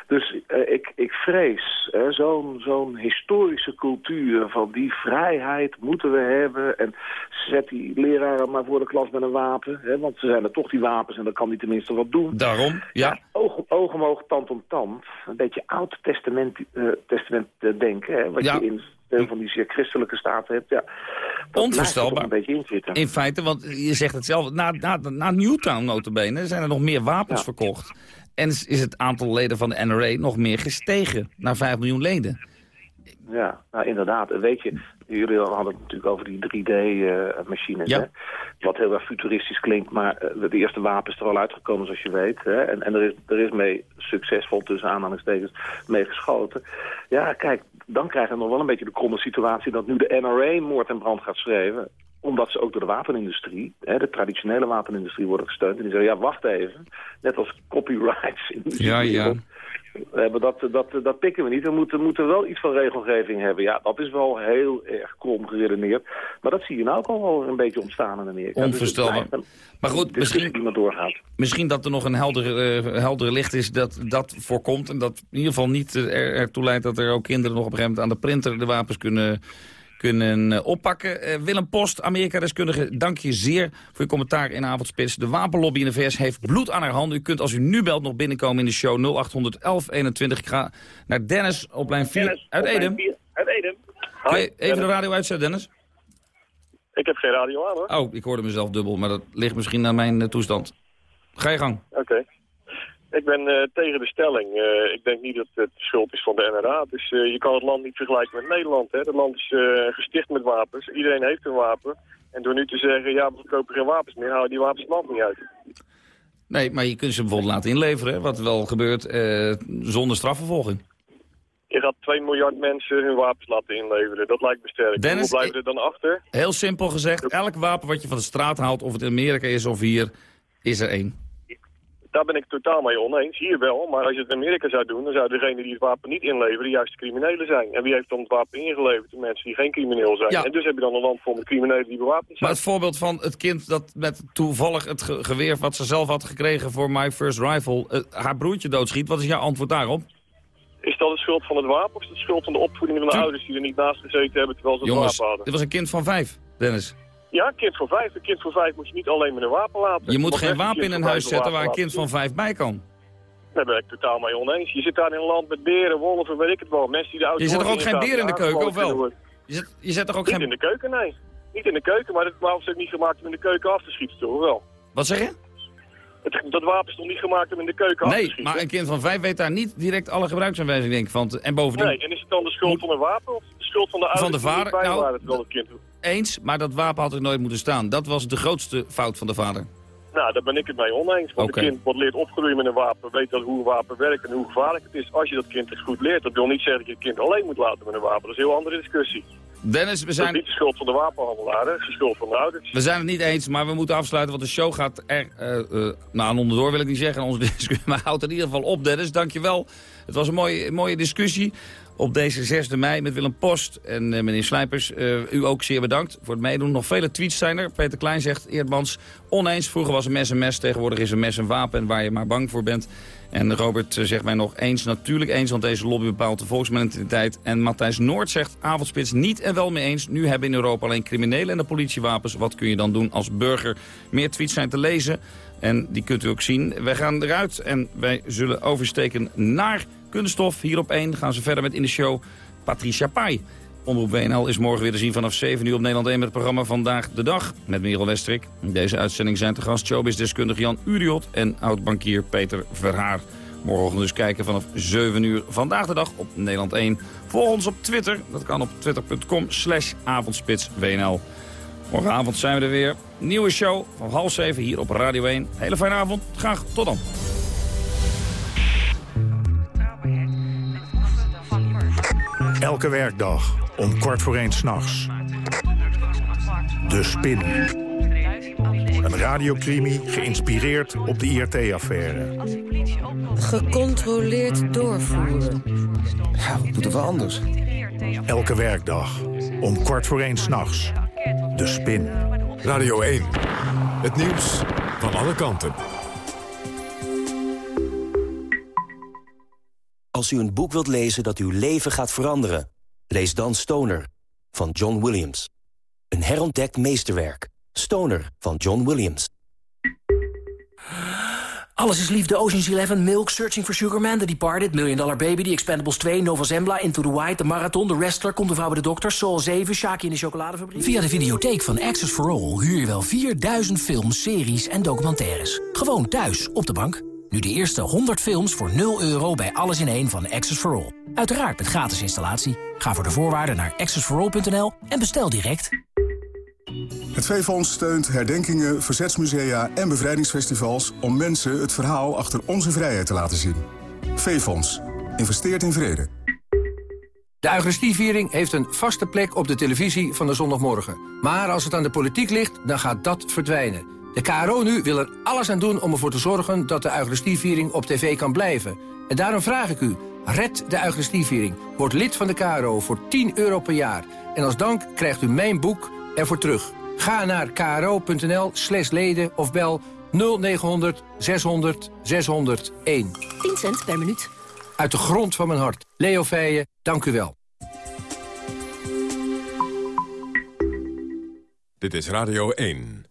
Dus eh, ik, ik vrees, zo'n zo'n historische cultuur van die vrijheid moeten we hebben. En zet die leraren maar voor de klas met een wapen. Hè, want ze zijn er toch die wapens en dan kan die tenminste wat doen. Daarom, ja. Oog, oog om oog, tand om tand. Een beetje oud testament, eh, testament denken. Hè, wat Ja. je in veel van die zeer christelijke staten hebt. Ja, dat Onvoorstelbaar. een beetje in zitten. In feite, want je zegt het zelf, na, na, na Newtown notabene zijn er nog meer wapens Ja. verkocht. En is het aantal leden van de NRA nog meer gestegen, naar 5 miljoen leden. Ja, nou inderdaad. En weet je, Jullie hadden het natuurlijk over die 3D-machines, Ja. hè? Wat heel erg futuristisch klinkt, maar eh, de eerste wapen is er al uitgekomen, zoals je weet. Hè? En, en er, is, er is mee succesvol, tussen aanhalingstekens, mee geschoten. Ja, kijk, dan krijgen we nog wel een beetje de kromme situatie... dat nu de NRA moord en brand gaat schrijven omdat ze ook door de wapenindustrie, hè, de traditionele wapenindustrie, worden gesteund. En die zeggen, ja, wacht even. Net als copyrights in de Ja, ja. Hebben dat, dat, dat pikken we niet. We moeten, moeten wel iets van regelgeving hebben. Ja, dat is wel heel erg krom geredeneerd. Maar dat zie je nou ook al wel een beetje ontstaan in Amerika. Dus Onvoorstelbaar. Maar goed, misschien, maar doorgaat. misschien dat er nog een helder, eh, helder licht is dat dat voorkomt. En dat in ieder geval niet eh, er, ertoe leidt dat er ook kinderen nog op een gegeven moment aan de printer de wapens kunnen, kunnen eh, oppakken. Eh, Willem Post, Amerika-deskundige, dank je zeer voor je commentaar in Avondspits. De wapenlobby in de VS heeft bloed aan haar handen. U kunt als u nu belt nog binnenkomen in de show 0800 1121. Ik ga naar Dennis op lijn 4 uit Edem. Uit Edem. Kun je even de radio uitzetten, Dennis? Ik heb geen radio aan hoor. Oh, ik hoorde mezelf dubbel, maar dat ligt misschien aan mijn eh, toestand. Ga je gang. Oké. Ik ben eh, tegen de stelling. Eh, ik denk niet dat het schuld is van de NRA. Dus eh, je kan het land niet vergelijken met Nederland. Hè. Het land is gesticht met wapens. Iedereen heeft een wapen. En door nu te zeggen, ja, we kopen geen wapens meer, houden die wapens het land niet uit. Nee, maar je kunt ze bijvoorbeeld laten inleveren, hè, wat wel gebeurt zonder strafvervolging. Je gaat 2 miljard mensen hun wapens laten inleveren. Dat lijkt me sterk. Dennis, Hoe blijven er dan achter? Heel simpel gezegd, elk wapen wat je van de straat haalt, of het in Amerika is of hier, is er één. Daar ben ik totaal mee oneens. Hier wel, maar als je het in Amerika zou doen... dan zou degene die het wapen niet inleveren juist de criminelen zijn. En wie heeft dan het wapen ingeleverd? De mensen die geen crimineel zijn. Ja. En dus heb je dan een land vol met criminelen die bewapend zijn. Maar het voorbeeld van het kind dat met toevallig het ge- geweer wat ze zelf had gekregen voor My First Rifle, eh, haar broertje doodschiet, wat is jouw antwoord daarop? Is dat de schuld van het wapen of is het de schuld van de opvoeding van de ouders... die er niet naast gezeten hebben terwijl ze het Jongens, wapen hadden? dit was een kind van vijf, Dennis. Ja, een kind voor vijf. Een kind voor vijf moet je niet alleen met een wapen laten. Je moet geen wapen in een huis zetten waar een kind van vijf bij kan. Daar ben ik totaal mee oneens. Je zit daar in een land met beren, wolven, weet ik het wel. Mensen die de auto Je zet toch ook geen beer in de keuken, of wel? Je zet, je zet toch ook Niet geen... in de keuken, nee. Niet in de keuken, maar het wapen is ook niet gemaakt om in de keuken af te schieten, toch wel? Wat zeg je? Het, dat wapen is toch niet gemaakt om in de keuken af te Nee, schieten? maar een kind van vijf weet daar niet direct alle gebruiksaanwijzingen, denk ik. Van en bovendien, Nee, en is het dan de schuld van een wapen of de schuld van de ouders Van de er vader? niet Nou, waren terwijl het kind... eens, maar dat wapen had er nooit moeten staan. Dat was de grootste fout van de vader. Nou, daar ben ik het mee oneens. Want Oké. een kind wat leert opgroeien met een wapen, weet dat hoe een wapen werkt en hoe gevaarlijk het is. Als je dat kind het goed leert, dat wil niet zeggen dat je het kind alleen moet laten met een wapen. Dat is een heel andere discussie. Dennis, we Dat is zijn, niet de schuld van de wapenhandelaar, dat is de schuld van de ouders. we zijn het niet eens, maar we moeten afsluiten, want de show gaat er, eh, nou aan onderdoor wil ik niet zeggen, onze discussie, maar houdt in ieder geval op, Dennis. Dankjewel. Het was een mooie, mooie discussie op deze 6 mei met Willem Post en eh, meneer Slijpers. Eh, u ook zeer bedankt voor het meedoen. Nog vele tweets zijn er. Peter Klein zegt, Eerdmans, oneens. Vroeger was een mes een mes, tegenwoordig is een mes een wapen en waar je maar bang voor bent. En Robert eh, zegt mij nog eens, natuurlijk eens, want deze lobby bepaalt de volksmentaliteit. En Matthijs Noord zegt, avondspits niet en wel mee eens. Nu hebben in Europa alleen criminelen en de politiewapens. Wat kun je dan doen als burger? Meer tweets zijn te lezen en die kunt u ook zien. Wij gaan eruit en wij zullen oversteken naar kunststof. Hier op 1 gaan ze verder met in de show Patricia Pai. Omroep WNL is morgen weer te zien vanaf 7 uur op Nederland 1 met het programma Vandaag de Dag met Merel Westrik. In deze uitzending zijn te gast showbiz-deskundige Jan Uriot en oud-bankier Peter Verhaar. Morgen dus kijken vanaf 7 uur Vandaag de Dag op Nederland 1. Volg ons op Twitter, dat kan op twitter.com slash avondspitswnl. Morgenavond zijn we er weer. Nieuwe show van half 7 hier op Radio 1. Hele fijne avond, graag tot dan. Elke werkdag om kwart voor één s'nachts. De Spin. Een radiocrimi geïnspireerd op de IRT-affaire. Gecontroleerd doorvoeren. Ja, wat moeten we anders? Elke werkdag om kwart voor één s'nachts. De Spin. Radio 1. Het nieuws van alle kanten. Als u een boek wilt lezen dat uw leven gaat veranderen... lees dan Stoner van John Williams. Een herontdekt meesterwerk. Stoner van John Williams. Alles is liefde, Ocean's Eleven, Milk, Searching for Sugar Man, The Departed, Million Dollar Baby, The Expendables 2, Nova Zembla, Into the White, The Marathon, The Wrestler, Komt de Vrouw bij de Dokter, Soul 7, Shaki in de Chocoladefabriek. Via de videotheek van Access for All huur je wel 4000 films, series en documentaires. Gewoon thuis, op de bank. Nu de eerste 100 films voor 0 euro bij Alles in één van Access for All. Uiteraard met gratis installatie. Ga voor de voorwaarden naar accessforall.nl en bestel direct. Het V-Fonds steunt herdenkingen, verzetsmusea en bevrijdingsfestivals... om mensen het verhaal achter onze vrijheid te laten zien. V-Fonds. Investeert in vrede. De Eucharistieviering heeft een vaste plek op de televisie van de zondagmorgen. Maar als het aan de politiek ligt, dan gaat dat verdwijnen. De KRO nu wil er alles aan doen om ervoor te zorgen... dat de Eucharistieviering op tv kan blijven. En daarom vraag ik u, red de Eucharistieviering. Word lid van de KRO voor 10 euro per jaar. En als dank krijgt u mijn boek ervoor terug. Ga naar kro.nl slash leden of bel 0900 600 601. 10 cent per minuut. Uit de grond van mijn hart. Leo Feijen, dank u wel. Dit is Radio 1.